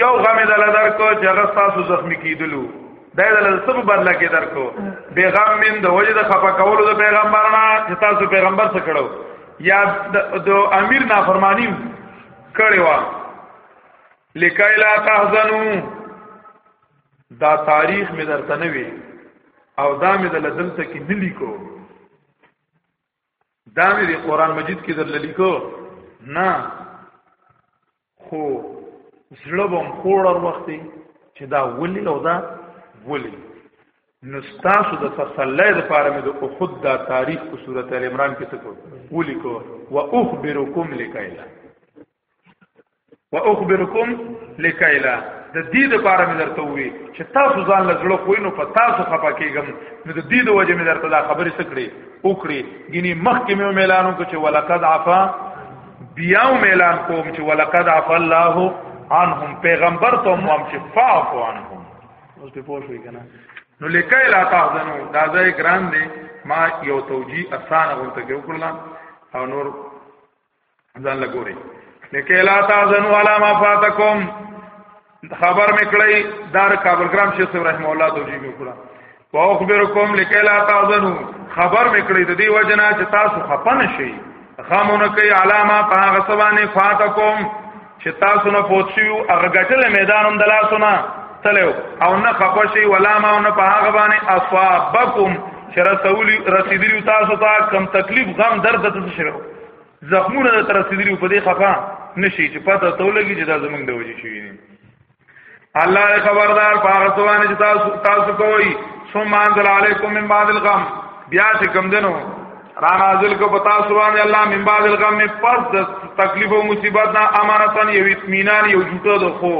یو غم دل درکو چې هغه تاسو زخمی کیدلو دا دل سب بدلا کې درکو بیغام من د وجه د خپه کولو د پیغمبرنا چې تاسو پیغمبر څخه کړو یا د امیر نافرمانی کړي وا لکای لا تحزنو دا تاریخ می درته نه وی او دا می دل دلته کې نلیکو دا مې د قران مجید کې در لیکو نه خو زړه بم خوړر وخت چې دا ولي او دا ولي نو تاسو د تسلی د پاره مې د احد دا تاریخ په صورت ال عمران کې څه کو ولي کو واخبرکم لکایلا واخبركم لکای لا د دې د باره مې درته وی چې تاسو ځان له زړه کوی نو په تاسو خپه کېږم نو د دې د وجه مې درته دا خبرې سکړې وکړې ګینه مخکې مې اعلانو کو چې ولقد عفا بیا اعلان کوم چې ولقد عفا الله عنهم پیغمبر ته مو هم چې فاعف عنهم اوس په پوه شوې کنه نو لکای لا تاسو دا ځای ګران دی ما یو توجی اسانه غونته کې وکړل او نور ځان لګوري لکه لا تاسو ولا ما فاتکم خبر میکړی دار کابل ګرام شیخ رحم الله توجیه وکړه واخبرکم لکه لا تاسو خبر میکړی د دې وجنا چې تاسو خپن شئ خامونه کوي علامه په هغه سبانه فاتکم چې تاسو نه پوتشیو هغه ګټل میدان هم دلاسونه تلو او نه خپشي ولا ما نه په هغه باندې اصحابکم چې رسولي رسیدلی تاسو ته کم تکلیف غم درد ته شرو زخمونه تر رسیدلی په دې خفه نشي چې پته تو لګي چې دا زمونږ د وجې شي الله دې خبردار پاغه سوانه چې تاسو تاسو کوی ثم انزل علیکم من بعد الغم بیا چې کم دنو را نازل کو پتا سبحان الله من بعد الغم پس د تکلیف او مصیبت نه امانتن یو اطمینان یو جوټه ده خو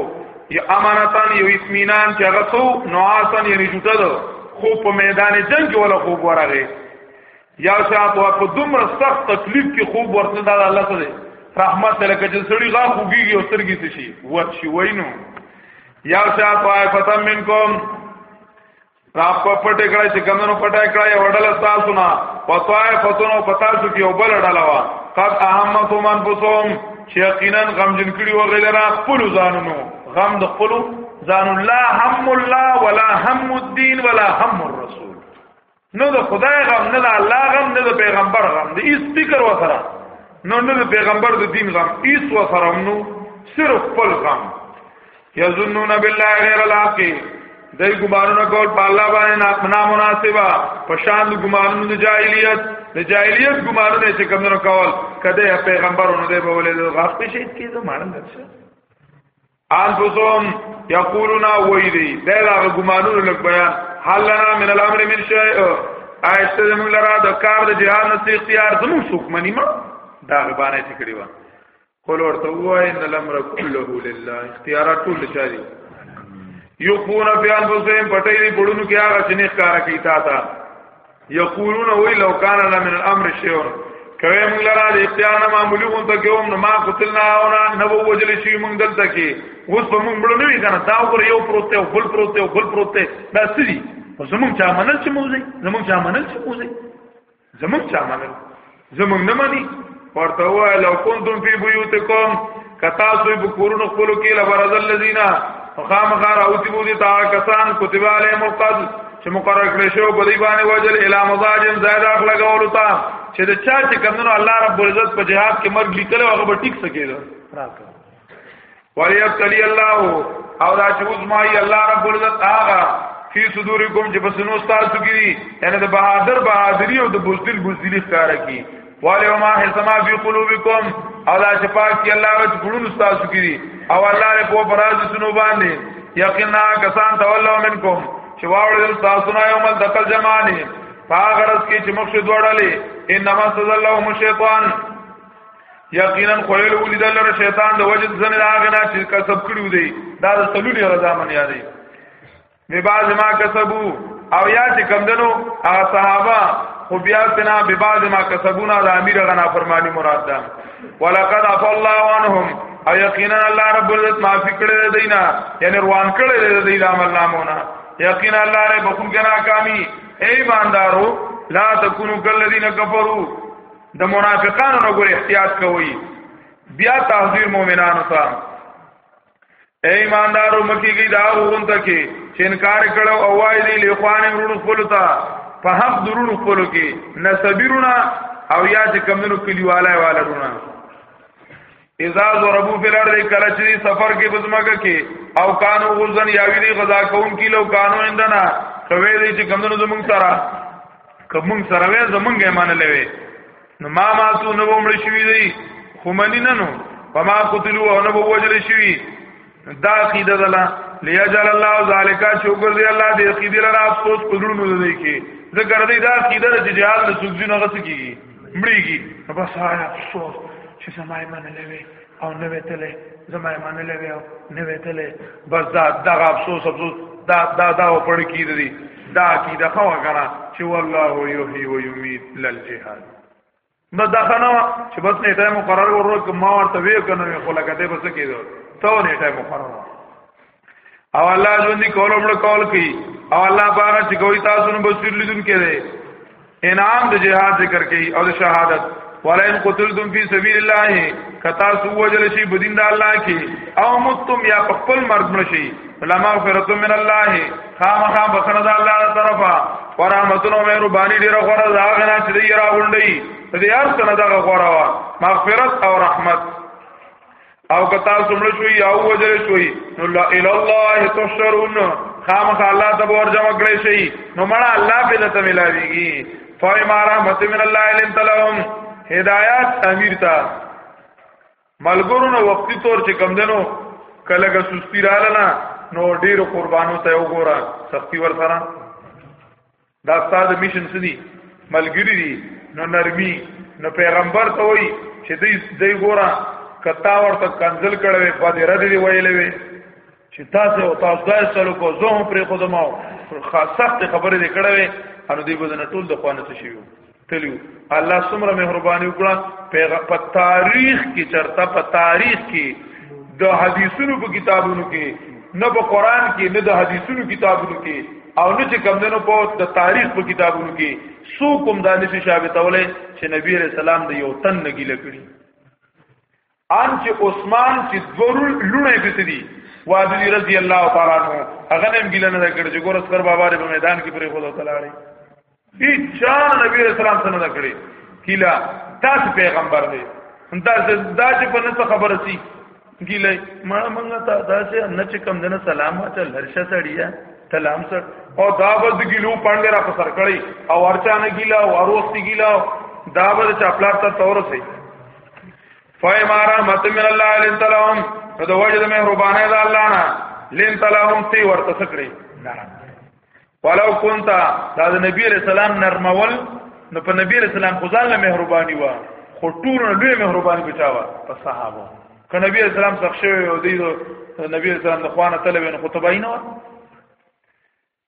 یا امانتن یو اطمینان چې هغه سو نواسن یې جوټه ده خو په میدان جنگ کې ولا خوب ورغی یا شاعت وا په دومره سخت تکلیف کې خوب ورته دا الله سره رحمت ته لکه چې سړی غا خوږي او سترګې څه شي وڅ شي وینو یا شاعت وا فتم منکم را په پټه کړه چې کمنو پټه کړه یا وډل تاسو نه پتوای فتونو پتا شو کې وبل ډلوا قد اهمتم انفسهم چې یقینا غمجن کړي و غیره خپل ځانونو غم د خپل ځان الله هم الله ولا هم الدين ولا هم الرسول نو د خدای غم نه د الله غم نه د پیغمبر غم د هیڅ فکر وسره نو نه د پیغمبر د دین غم هیڅ وسره نو صرف خپل غم یظنون بالله غیر الحق دای ګمارونه کول په الله باندې نه مناسبه په شان د ګمارونو د جاهلیت د جاهلیت ګمارونه چې کومو کول کده پیغمبرونو دی بولې د غاښ په شي کې زمانه درشه انفسهم یقولون وای دی دا هغه ګمانونو لک بیان حل لنا من الامر من شیء ایت زمون لرا د کار د جهاد نس اختیار زمون شوک منی ما دا غبانه چې کړی و قول ورته وای ان الامر كله لله اختیارات ټول چا دي یو خونه په انفسهم پټې دی پړونو کې هغه چې نه ښکارا کیتا تا یقولون وی لو کان لنا من الامر شیء کوي موږ لرا د اختیار نه معمولی غون ته کوم نو ما قتلنا او نه نو وجل شي موږ دلته کې اوس په موږ بل نه وی کنه دا وګور یو پروت او بل پروت او بل پروت دا سړي زموږ چا منل چې موزي زموږ چا منل چې موزي زموږ چا منل زمونږ نه مانی ورته وای لو کنتم فی بیوتکم کتا سوی په کورونو خپل کې لبرز الذین خامخا راوتی بو دي تا کسان کتب علیهم القتل چې مقرر کړی شو په دی باندې وجل الی مزاجم زائد اخلا غول تا چې د چا چې کمنو الله رب العزت په جهاد کې مرګ لیکل هغه به ټیک سکیږي راکړه وليبتلي الله او دا چې اوس ما یې الله رب العزت هغه فی صدورکم چې بسنو تاسو کې دي یعنی د بهادر بهادری او د بوزدل بوزدلی ښکار کی والے وما حسما فی قلوبکم او دا چې پاک کې الله وچ ګړو تاسو کې دي او الله له په فراز سنو باندې یقینا کسان تولوا منکم چې واوړل تاسو نه یوم دقل جماعه پاغرس کې چې مخ شو دوړلې انما سزا الله شیطان یقینا خویل ولید لره شیطان د وجد زنه راغنا چې کسب کړیو دی دا د سلولی رضا من یادې می باز ما کسبو او یا چې کمدنو هغه صحابه خو بیا سنا به باز ما کسبونه د امیر غنا فرمانی مراد ده ولقد عفا الله عنهم او یقینا الله رب العزت معافی کړی دینا یعنی روان کړی دی د عمل نامونه یقینا الله رب بخون کنا کامی ای باندارو لا تکونو کلذین کفروا د منافقانو نه ګور احتیاط کوي بیا تحذير مؤمنانو ته اے ایماندارو مکیږي دا وونته کې چې انکار کړو او وای دی لخوان ورونو خپل ته په حق درونو خپل کې نسبیرونه او یا چې کمنو کلیواله والرونه اذا ضربو فی الارض کله چې سفر کې بزمګه کې او کانو غزن یاوی دی غزا کون کې لو کانو اندنا کوي دی چې کمونو زمونږ سره کوم سره وې زمونږه ایمان لوي نو ما ما تو نو مړ شوی دی خو منی نه نو پما قتلوا او نو وجل شوی دا عقیده ده لیجعل الله ذالک شکر دی الله دې عقیده لرا افسوس پدړونو دې کې ذکر دې دا عقیده چې جهاد له سوزینو غس کیږي مړیږي بس آیا افسوس چې زمای منلې وي او نه وتلې زمای منلې وي او نه وتلې بس دا دا افسوس افسوس دا دا دا پړ کی دي دا عقیده خو غره چې والله یحیی و یمیت للجهاد نو دا خنه چې بس نه ټایم مقرر ورو کوم ما ورته وی کنه خو لکه دې بس کېدو ته نه ټایم مقرر او الله ژوند کول مړ کول کی او الله باغ چې کوي تاسو نو بصیر لیدون کړي انعام د جهاد ذکر کوي او د شهادت ولا ان قتلتم فی سبیل الله کتا سو وجل شی بدین د الله کی او متم یا خپل مرګ مړ شي لما فرتم من الله خامخا بخنه د الله تعالی طرفه ورحمتونو مې ربانی ډیر غره دا غنا چې دی را غونډي دې هر څه نه دغه غره وا مغفرت او رحمت او کتا سمړ شوی او وجل شوی نو لا ال الله تشرون خامخا الله ته ور جمع کړی شي نو مړه الله په لته ملاويږي فای مارا مت من الله لن تلهم هدایت امیر تا ملګرو نو وختي تور چې کم دنو کلهګه سستی رااله نه نو ډیرو قربانو ته وګوره سختی ور سره دا ستاسو میشن سدي ملګری دي نو نرمي نو پیغمبر ته وای چې دې دې ګوره کتا ورته کنزل کړي په دې رد دی ویلې وي چې تاسو او تاسو دای سره کو زه هم پرې خودم او سخت خبرې دې کړې وې انو دې بدن ټول د خوانه څه شیو تلیو الله سمره مهرباني وکړه په تاریخ کې چرته په تاریخ کې د حدیثونو په کتابونو کې نه په قران کې نه د حدیثونو کتابونو کې او نه چې کم دنو په د تاریخ په کتابونو کې سو کوم دانش ثابتولې چې نبی رسول الله د یو تن نګیله کړی ان چې عثمان چې ضرور لونه دي سدي وادي رضی الله تعالی عنہ هغه نیم ګیله نه کړ چې ګور اسکر بابا دې په میدان کې پرې خود تلاړي هیڅ چا نبی رسول الله سره نه کړی کیلا تاسو پیغمبر دی دا دا چې په نس خبره سي ګیله ما مونږه تا دا چې نه چې کم دنه سلام اچل هرشه سړیا سلام سر او دا ود ګیلو پاندې را په سر کړی او ورچا نه ګیلا او اروستي ګیلا دا ود چاپلار ته تور سي فایما رحمت من الله علیه السلام نو د وجه د مهربانه د الله نه لین تلهم تی ورته سکړي ولو كنت دا د نبی علیہ السلام نرمول نو په نبی علیہ السلام خدای له مهرباني وا خو ټول لوی مهرباني بچاوا په صحابه ک نبی علیہ السلام څخه شوی او دی نبی علیہ السلام د خوانه طلب نه خطبه نه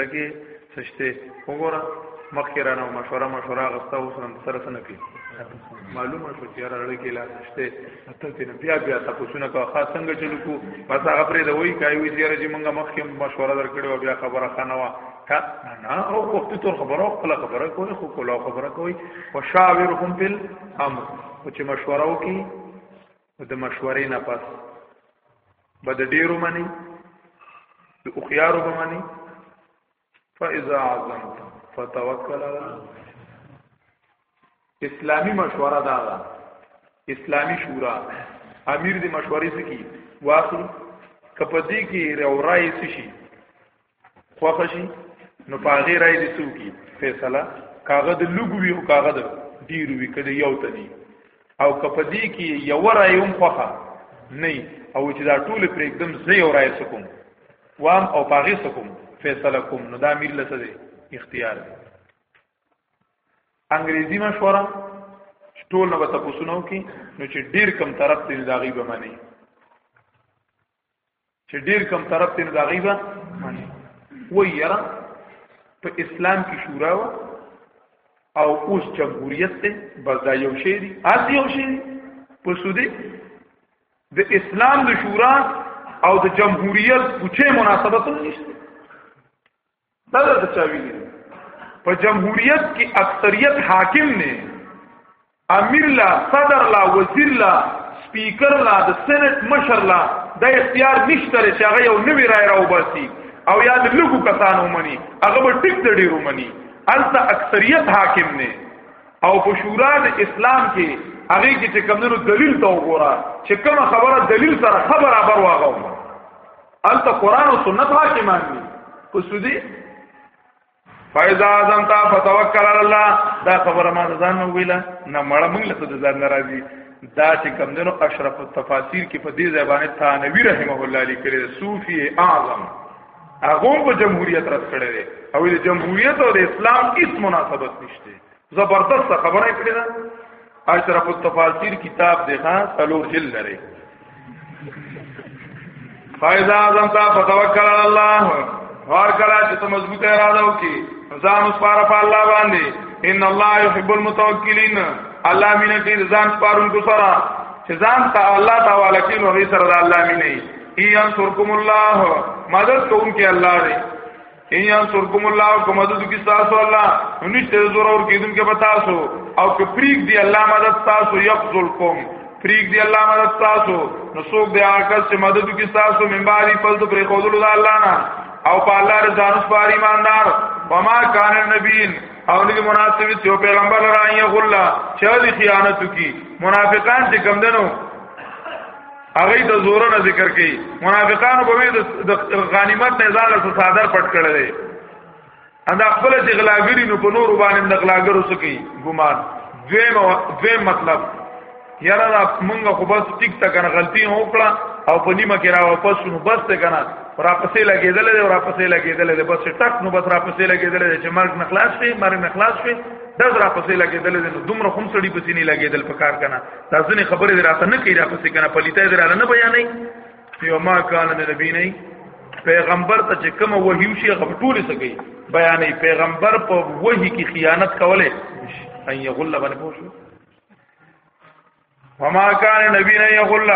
لکه سشته وګوره مخکې رانه مشوره مشوره غستا اوس نن سره سره کې معلومه شو چې را لکه لا سشته اته تین بیا بیا تاسو نه کا خاص څنګه چلو کو بس هغه پرې د وای کای وی چې مونږه مخکې مشوره درکړو بیا خبره خنوا ها نه او وخت تور خبره او خپل خبره کوي خو کولا خبره کوي وشاورهم بالامر او چې مشوره وکي د مشورې نه پس به د ډیرو منی د اخیارو به منی فاذا عزمت فتوکل علی اسلامی مشوره دا ده اسلامی شورا امیر دی مشورې سکی واخلي کپدې کې رورای شي خوښ شي نو په هغه راي دي څوکي فیصله کاغه د لګوي او کاغه د ډیر وی کړي یو تني او کپدی کې یو راي هم خوخه نه او چې دا ټول پر एकदम زه یو راي سکم وام او پاغه سکم فیصله کوم نو دا امیر لته دی اختیار دی انګریزي مشوره ټول نو تاسو نو کې نو چې ډیر کم طرف ته داغي به معنی چې ډیر کم طرف ته دا غیبه مانی و یرا په اسلام کې شورا و او اوس جمهوریت ته بس دا یو شی دی از یو شی په سودی د اسلام د شورا او د جمهوریت کوچه مناسبت نشته دا د چا ویلي په جمهوریت کې اکثریت حاکم نه امیر لا صدر لا وزیر لا سپیکر لا د سېنات مشر لا د اختیار نشته چې هغه یو نوی رائے راو باسي او یا د لګو کسانو مني هغه به ټیک د ډیرو مني الته اکثریت حاکم نه او په شورا د اسلام کې هغه کې چې کمونو دلیل ته وګوره چې کوم خبره دلیل سره خبره برواغو الته قران او سنت حاکمان دي په سودي فایزا اعظم تا فتوکل علی الله دا خبره ما ځان نو ویله نه مړ موږ له ته ځان ناراضي دا چې کم دنو اشرف التفاسیر کې په دې ځبانه ثانوی رحمه الله لیکل صوفی اعظم هغه په جمهوریت رات کړی او د جمهوریت او د اسلام هیڅ مناسبت نشته زبردست خبره کړې ده اشرف التفاسیر کتاب دی ها څلور جلد لري فایزا اعظم تا فتوکل علی الله هر کله چې ته مضبوطه اراده وکې ځان وسپاره په الله باندې ان الله يحب المتوکلین الله مینه دې ځان سپارونکو سره چې ځان ته الله تعالی کې نو هي سره د الله مینه ای انصرکم الله مدد کوونکی الله دی ان ينصركم الله كما مدد کی تاسو الله نشته زور اور کیدون کې بتاسو او که پریک دی الله مدد تاسو يخذلكم پریک دی الله مدد تاسو نو څوک دی هغه چې مدد کی تاسو منباري پل تو پرې خودل الله نه او په الله رضان سپاری ایماندار وما کان النبین او دې مناسب چې پیغمبر راي غلا چې خیانت کی منافقان چې کم دنو هغه د زور نه ذکر کړي منافقانو په وی د غنیمت نه ځان له صادر پټ کړل دي اندا خپل چې غلاګری نو په نور باندې د غلاګرو سکی ګمان دویم دویم مطلب یاره دا مونږ خو بس ټیک تا کنه غلطی وکړه او په نیمه کې را واپس شو بس ته کنه را پسې لګېدل دی را پسې لګېدل دی بس ټک نو بس را پسې لګېدل دی چې مرګ نخلاص شي مرګ نخلاص شي دز را پسې لګېدل دی نو دومره هم سړی پسې نه لګېدل پکار کنه دا ځنې خبرې دراته نه کوي دا پسې کنه پلیته دراله نه بیانې یو ما کان نبی نه پیغمبر ته چې کوم وحی شي هغه ټول څه کوي بیانې پیغمبر په وحی کې خیانت کوله ان یغل باندې پوښو وما کان نبی نه یغل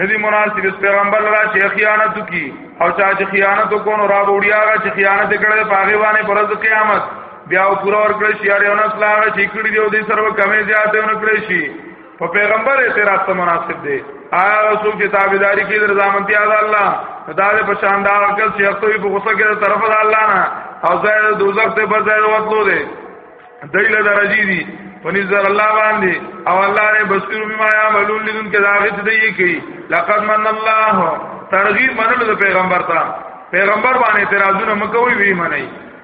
ندی مناسب پیغمبر را چې خیانت کی او چا چې خیانت کو نو را وړیا چې خیانت کړي په هغه باندې پرځ قیامت بیا او پورا ور کړی شي اړ یو نس لا چې کړی دی او دې سره کمې زیاتې ور کړی شي په پیغمبر اعتراض ته مناسب دی آیا رسول چې تابعداري کې در ځامنتیا ده الله دا دې په شان دا کس چې خپل په غوسه کې طرف ده الله نه او زائر دوزخ ته بس زائر وتلو دي دایله درجی دي پنځ در الله باندې او الله نه بصیر بما یعملون لذن کې داغت دی کوي لقد من الله ترغیب منلو د پیغمبر ته پیغمبر باندې اعتراضونه مکووي وی منئ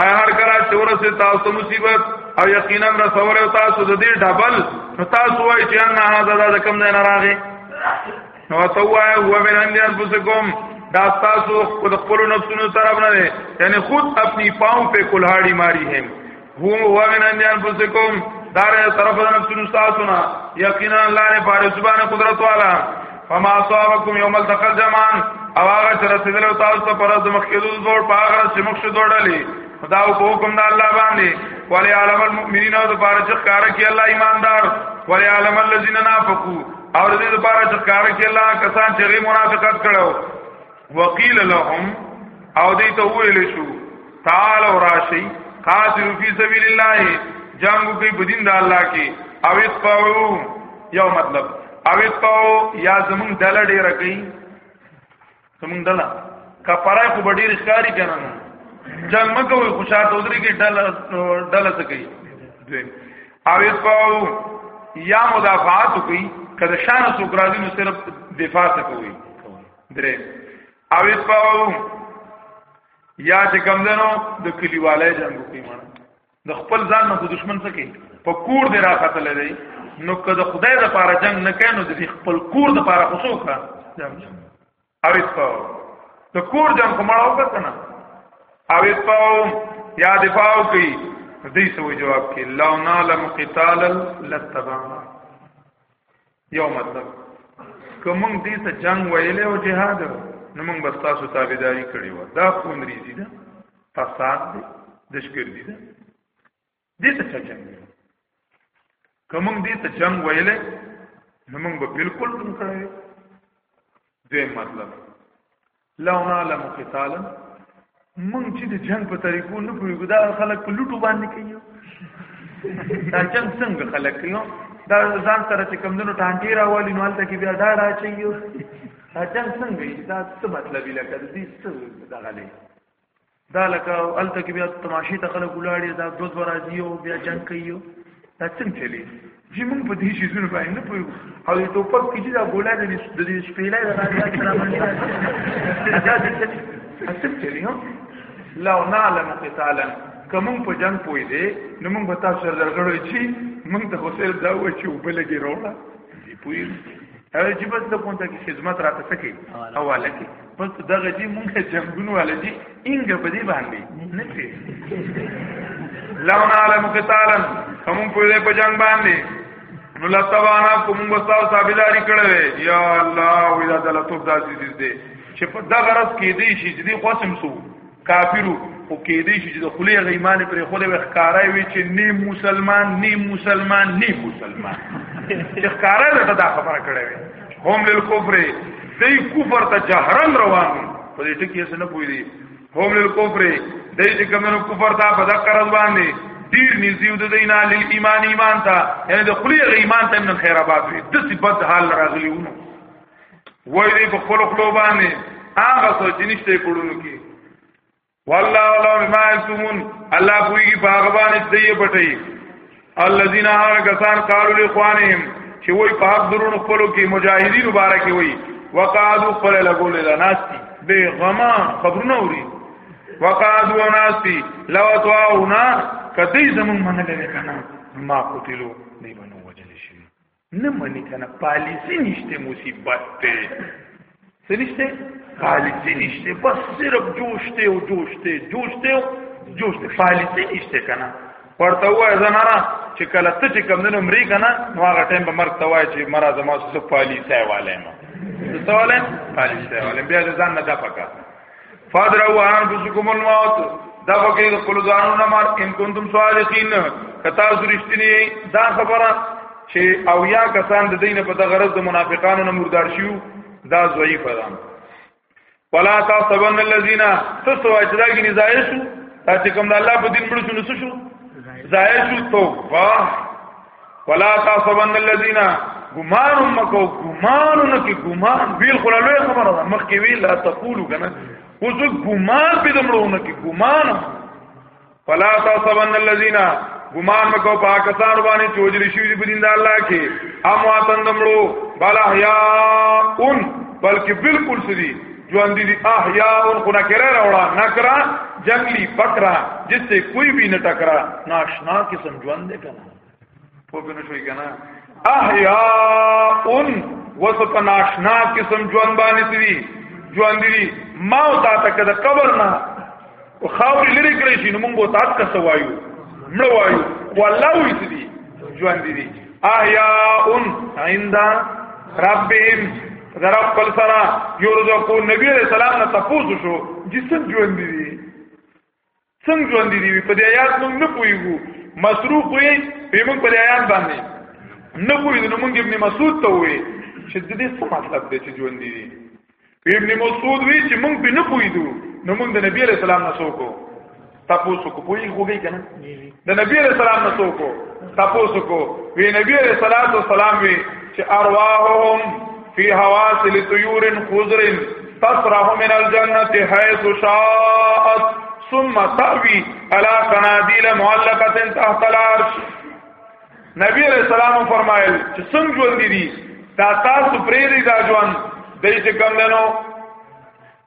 اي هر کله چې ورسه تاسو مصیبت او یقینا رسول تاسو د دې ډبل تاسو وایي چې ان هاذا د کم نه راغی نو تو وایي هو من ان انفسکم دا تاسو خود خپل نفسونو طرف نه دي یعنی خود خپل پاؤں په کلهاړي ماری هم هو هو من ان انفسکم دار طرف نفسونو تاسو نه یقینا الله نه پاره سبحانه قدرت والا فما اصابكم يوم التقى الجمعان او هغه چې رسیدل او تاسو ته پرز مخکېدو دوړ په هغه چې مخ شو دوړلې خدا او حکم د الله باندې ولی علم المؤمنین او د پاره چې کار کوي الله ایماندار ولی علم الذين نافقوا او دې د پاره چې کار کوي الله کسان چې منافقت کړو وقیل لهم او دې ته ویل شو تعال او راشي قاتل فی سبیل الله جنگ کوي په دین د الله کې او اتقوا یو مطلب او اتقوا یا زمون دل ډیر کوي زمون دل کفاره کو ډیر ښکاری کنه جنگ مکه وي خوشاله ودري کې دل دل څه کوي او اتقوا یا مدافعات کوي کله شان سوکرازی نو صرف دفاع کوي درې او اتباعو یا چې کمدنو د کلیوالای جنگ کوي مړه د خپل ځان نه دښمن څه کوي په کور دی را قتل دی نو که د خدای د پاره جنگ نه کوي نو د خپل کور د پاره خصو کا جنگ او اتباعو د کور جنگ کومړاو کنه او اتباعو یا دفاعو کوي دې سو جواب کې لو نالم قتال لتبعنا یو مطلب که موږ دې ته جنگ ویلې او جهاد نو موږ بس تاسو تابعداري کړې و دا خون ریزي ده فساد دی دشکر دي ده دې ته جنگ که موږ دې ته جنگ ویلې نو موږ به بالکل نه کړې دوی مطلب لو نعلم قتالا مونږ چې د جنگ په طریقو نه پوهیږو دا خلک په لوټو باندې کوي دا جنگ څنګه خلک کوي دا ځان سره چې کمندونو ټانټي راوالي نو هلته کې بیا دا را چي دا جنگ څنګه دا څه مطلب لکه دې څه دغه لې دا لکه الته کې بیا تماشې ته خلک ولاړې دا دوز برازي او بیا جنگ کوي دا څنګه چلی چې موږ په دې شیزونو باندې نه پوهیږو او د ټوپک کې چې دا ګوله د دې شپېلې د راځي چې را باندې دا څه چلی هم لو نعلم قتالا کوم په جنگ پوي دي نو موږ به تاسو سره درغړو چې موږ ته حسین دا و چې وبلګي روړه دی پوي او چې بس ته کوم ته کې خدمت راته سکے حواله کې بس دغه دې مونږه جنگون والا دې انګ په دې باندې نه کې لو نعلم قتالا کوم په دې په جنگ باندې نو لتوانا کوم وستا صابلاری کړه یا الله وی دا دلته داسې دې چې په دغه رس کې دې شي دې قسم سو کافرو او کې دې چې د خلی غیمان پر خله وخکارای وی چې نه مسلمان نه مسلمان نه مسلمان چې ښکارا ده دا خبره کړې وي هم للکفر دې کفر ته جهرن روان په دې ټکی څه نه پوي دي هم للکفر دې چې کومو کفر ته په دغه قرض باندې ډیر نږدې د دینا لیل ایمان ایمان ته یعنی د خلی ایمان ته من خیر آباد وي د څه بد حال راغلیونو وای دی په خپل خپل باندې هغه سوچ نشته کړونو کې والله ولا ما انتمون الله کوي په هغه باندې دی پټي الذين هغه کسان قالوا لاخوانهم چې وای په حق درونو خپل کې مجاهدین مبارک وي وقعدوا خپل لګول لا ناسي به غما خبرونه اوري وقعدوا ناسي لو تواونا کدی زمون منل کنه ما قتلوا دی بنو وجل شي نه منی کنه پالیسی نشته مصیبت ته څه نشته پالیسی نشته بس صرف جوش ته او جوش ته جوش ته او جوش ته پالیسی نشته کنه ورته وای زنانا چې کله ته چې کم دنو مری کنه نو هغه ټیم به مرګ ته وای چې مرا زما څه پالیسی والے ما څه والے پالیسی والے بیا ځان نه دا پکا فادروا انفسکم الموت دا وکړي د خپل ځانونو نه مار ان کنتم صادقین کتا زرشتنی دا خبره چې او یا کسان د دینه په دغه غرض د منافقانو نه مردار شیو دا ضعیف ده ولا تاسبن الذين تسوا اجداګی نزایې شو چې کوم د الله په دین مړ شو نو شو زایې شو توبه ولا تاسبن الذين ګمان مکو ګمان نکي ګمان بیل خلا لوی خبره ده مخ کې وی لا تقولو کنه او زه ګمان به دمړو نکي ګمان فلا تاسبن الذين ګمان مکو پاکستان باندې چوجري شي دي بدین الله کې ام واتن دمړو بل احیا ان بلکې بالکل سدي ژوند دي احیا ان کو نکره راوړه نکرا جنگلی بکرا جس سے کوئی بھی نہ ٹکرا ناشنا قسم ژوند دے په بنو شوي کنه احیاء وسط ناشنا قسم ژوند باندې دي ژوند دي ما او تا ته کده قبر نه او خاور لري کړی شي نو موږ به تاسو کا سوایو مړ وایو والله وې دي ژوند دي احیاء عند ربهم ضرب خپل سره یو ورځ کو نبی رسول الله نه تاسو شو جسم ژوند دي څنګه ژوند دی وي په دې آیات موږ نه پوهیږو مصروف وي په موږ په دې آیات باندې نه پوهیږو نو موږ ابن مسعود ته وي چې د دې څه مطلب دی چې ژوند دی ابن مسعود وی چې موږ به نه پوهیږو نو موږ د نبی علی السلام نه سوکو تاسو کو پوهی خوږی کنه د نبی علی السلام نه سوکو تاسو کو وی نبی علی السلام وی چې ارواحهم فی حواصل طیور خضر تطرح من الجنه حيث شاءت ثم تاوی على قناديل معلقه تحت العرش نبی علیہ السلام فرمایل چې څنګه ژوند دي دا تاسو پرې دی دا ژوند دای چې کم دنو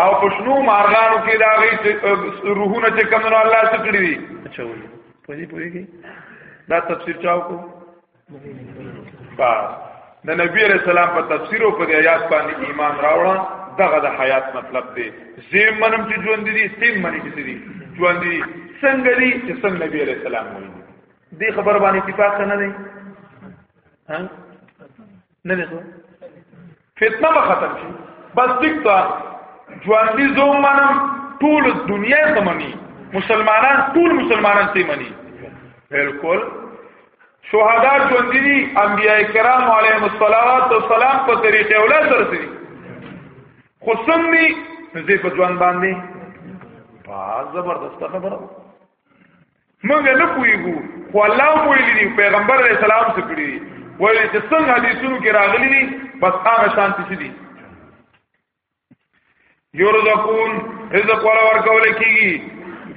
او په شنو مارغانو کې دا غي روحونه چې کوم نو الله څخه کړی دي اچھا وي په دې پوری کې دا تفسیر چاو کو بس د نبی علیہ السلام په تفسیر او په آیات باندې ایمان راوړا دغه د حیات مطلب دی زم منم چې ژوند دي سیم منی چې دي ژوند دي څنګه دي چې څنګه نبی علیہ السلام وایي دې خبر باندې اتفاق نه دی ها نه نه فتنه به ختم شي بس ټیک تا ژوند دي زوم منم ټول دنیا سمني مسلمانان ټول مسلمانان ته مني بالکل شهدا ژوند دي انبيای کرام علیهم الصلوات والسلام په طریقې اوله سره دي خو سمني نو دې په ژوند باندې په زبردست خبره موږ نه پوهیږو خو الله مو ویلي دي پیغمبر علیه السلام څه کړی دي ویلي چې څنګه حدیثونو کې راغلي دي بس هغه شان څه دي یرزقون رزق ولا ورکول کیږي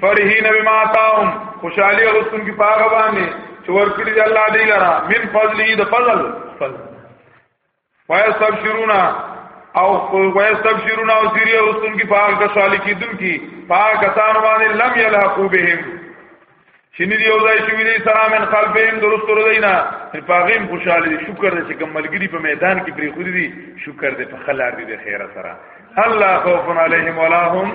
فرحین بما تاهم خوشالي غوښتون کې پاغه باندې چې ورکړي دي الله دې لرا من فضله د فضل فضل ويستبشرون او ويستبشرون او سيري رسول کی پاک کا سالکی دن کی پاک کسان باندې لم يلحقوا بهم شنی دی اوځای شوی دی سلام من قلبهم درست ور دینا پاغیم خوشاله دي شکر دې چې کوم ملګری په میدان کې پری خوري دي شکر دې په خلار دي د خیره سره الله خوف علیهم ولا هم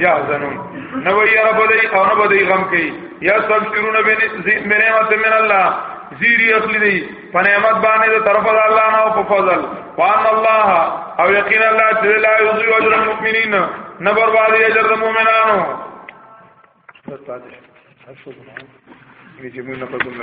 يحزنون نو یا رب دای او نو دای غم کوي یا سب شرون به نعمت من الله زیری اخلی دی په نعمت باندې د طرف د الله نه او په فضل وان الله او یقینا الله تعالی لا یضيع اجر المؤمنین نه بربادي اجر د مؤمنانو چې موږ نه پدوم نه